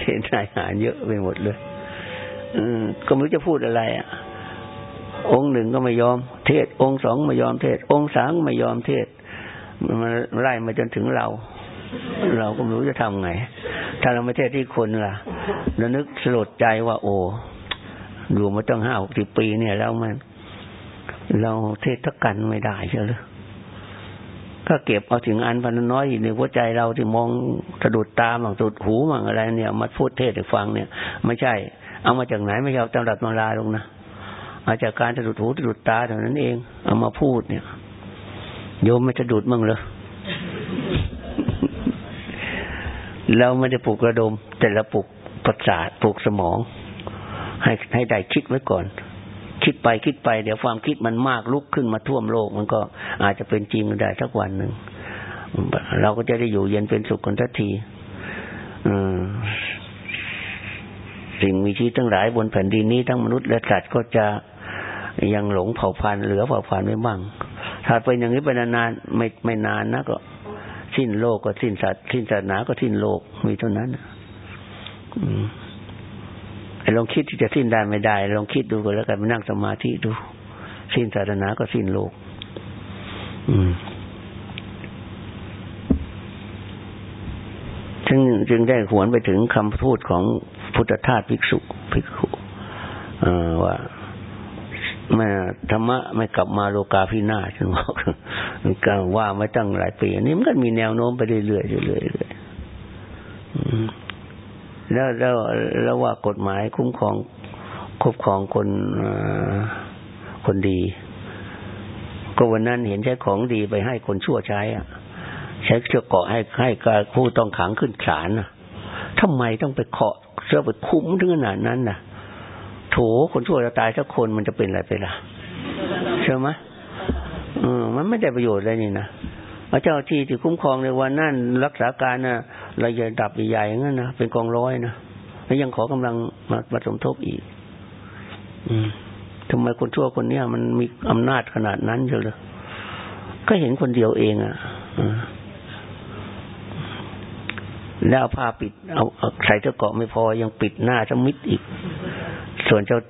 เห็นนายหารเยอะไปหมดเลยก็ไม่รู้จะพูดอะไร อะ องค์หนึ่งก็ไม่ยอมเทศ องค์สองไม่ยอมเทศ องค์สามไม่ยอมเทศ มันไล่มาจนถึงเรา เราก็ไม่รู้จะทำไง ถ้าเราไม่เทศที่คนล่ะเรานึกสลดใจว่า โอ้อยู่มาตั้งห้าหกสิบปีเนี่ยแล้วมัน เราเทศทักกันไม่ได้ใช่หรือก็เก็บเอาถึงอันพันน้อยในหัวใจเราที่มองสะดุดตาบางสะดุดหูบางอะไร เนี่ยมาพูดเทศให้ฟังเนี่ย ไม่ใช่ เอามาจากไหนไม่ใช่เอาตำรับตำราลงนะอาจากการสะดุดหูสะดุดตาเท่านั้นเอง เอามาพูดเนี่ย โยมไม่สะดุดมั่งเลยเราไม่ได้ปลุกระดม แต่เราปลุกประสาทปลุกสมอง ให้ให้ได้คิดไว้ก่อน คิดไปคิดไป เดี๋ยวความคิดมันมากลุกขึ้นมาท่วมโลก มันก็อาจจะเป็นจริงได้สักวันหนึ่งเราก็จะได้อยู่เย็นเป็นสุขกันทันทีสิ่งมีชีวิตทั้งหลายบนแผ่นดินนี้ทั้งมนุษย์และสัตว์ก็จะยังหลงเผ่าพันธุ์เหลือเผ่าพันธุ์ไม่บ้างถ้าเป็นอย่างนี้ไปนานๆไม่ไม่นานนะก็ สิ้นโลกก็สิ้นสัตว์สิ้นศาสนาก็สิ้นโลกมีเท่านั้นอืม ลองคิดที่จะสิ้นได้ไม่ได้ ลองคิดดูก็แล้วกันมานั่งสมาธิดู สิ้นศาสนาก็สิ้นโลก อืมจึงจึงได้หวนไปถึงคำพูดของพุทธทาสภิกษุภิกษุว่าไม่ธรรมะไม่กลับมาโลกาพินาศบอกก็ว่ามาตั้งหลายปี นี้มันก็มีแนวโน้มไปเรื่อยๆเรื่อยๆเรื่อย แล้วแล้วแล้วว่ากฎหมายคุ้มครองคุ้มครองคนคนดี ก็วันนั้นเห็นใช้ของดีไปให้คนชั่วใช้อะ ใช้เชือกเกาะให้ให้ผู้ต้องขังขึ้นศาลน่ะทำไมต้องไปเคาะเสื้อไปคุ้มถึงขนาดนั้นน่ะ โถคนชั่วจะตายสักคนมันจะเป็นอะไรไปล่ะใช่ไหมอืมมันไม่ได้ประโยชน์เลยนี่นะ พระเจ้าที่ที่คุ้มครองในวันนั้นรักษาการนะ่ะระยะดับใหญ่ๆงั้นนะเป็นกองร้อยนะแล้วยังขอกำลังมามาสมทบอีก อืมทำไมคนชั่วคนเนี้ยมันมีอำนาจขนาดนั้นเชียวเลยก็เห็นคนเดียวเองอะ่ะแล้วผ้าปิด เอาใส่เจ้าเกาะไม่พอยังปิดหน้าจะมิดอีก ส่วนเจ้า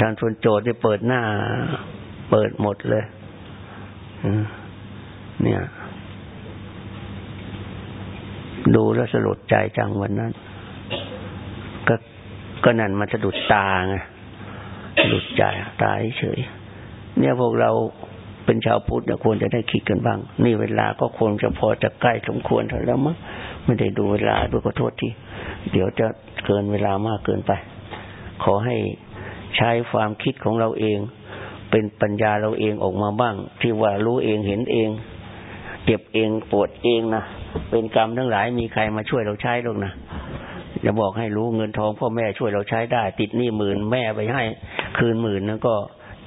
ทางส่วนโจทย์ได้เปิดหน้า เปิดหมดเลย เนี่ย ดูแล้วสลดใจจังวันนั้น ก็ก็นั่นมาสะดุดตาไงสะดุดใจตาเฉยเนี่ยพวกเราเป็นชาวพุทธควรจะได้คิดกันบ้าง นี่เวลาก็คงจะพอจะใกล้สมควรเท่าแล้วมั้งไม่ได้ดูเวลาด้วยขอโทษที่ เดี๋ยวจะเกินเวลามากเกินไป ขอให้ใช้ความคิดของเราเอง เป็นปัญญาเราเองออกมาบ้าง ที่ว่ารู้เองเห็นเอง เจ็บเองปวดเองนะเป็นกรรมทั้งหลายมีใครมาช่วยเราใช้หรอกนะจะบอกให้รู้เงินทองพ่อแม่ช่วยเราใช้ได้ ติดหนี้หมื่นแม่ไปให้คืนหมื่นนั้นก็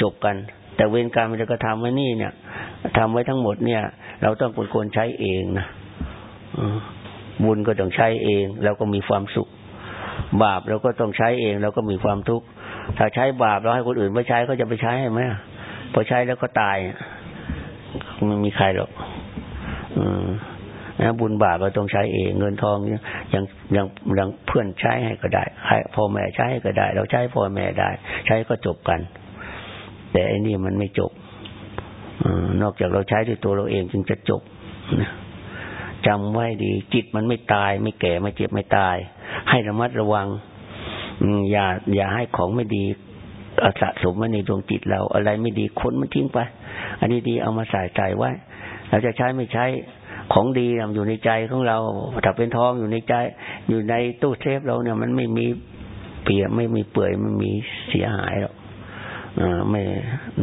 จบกัน แต่เวรกรรมมันจะกระทำไว้นี่เนี่ยทำไว้ทั้งหมดเนี่ย เราต้องเป็นคนใช้เองนะบุญก็ต้องใช้เองเราก็มีความสุข บาปเราก็ต้องใช้เองเราก็มีความทุกข์ถ้าใช้บาปเราให้คนอื่นไม่ใช้ก็จะไปใช้ไหมพอใช้แล้วก็ตายไม่มีใครหรอก นะบุญบาปเราต้องใช้เองเงินทองยังยังยังเพื่อนใช้ให้ก็ได้ใพ่อแม่ใช้ให้ก็ได้ เราใช้พ่อแม่ได้ ใช้ก็จบกัน แต่อันนี้มันไม่จบอนอกจากเราใช้ด้วยตัวเราเองจึงจะจบนะจำไว้ดี จิตมันไม่ตาย ไม่แก่ไม่เจ็บไม่ตาย ให้ระมัดระวังอย่า อย่าให้ของไม่ดีสะสมไว้ในดวงจิตเรา อะไรไม่ดีค้นมันทิ้งไป อันนี้ดีเอามาใส่ใจไว้ เราจะใช้ไม่ใช้ของดีอยู่ในใจของเราถ้าเป็นทองอยู่ในใจ อยู่ในตู้เซฟเราเนี่ย มันไม่มีเปียไม่มีเปื่อยไม่มีเสียหายหรอกไม่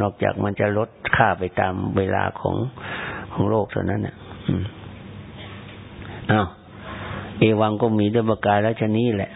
นอกจากมันจะลดค่าไปตามเวลาของของโลกเท่านั้นเนี่ยอ้าวเอวังก็มีด้วยประกาศแล้วชนี้แหละ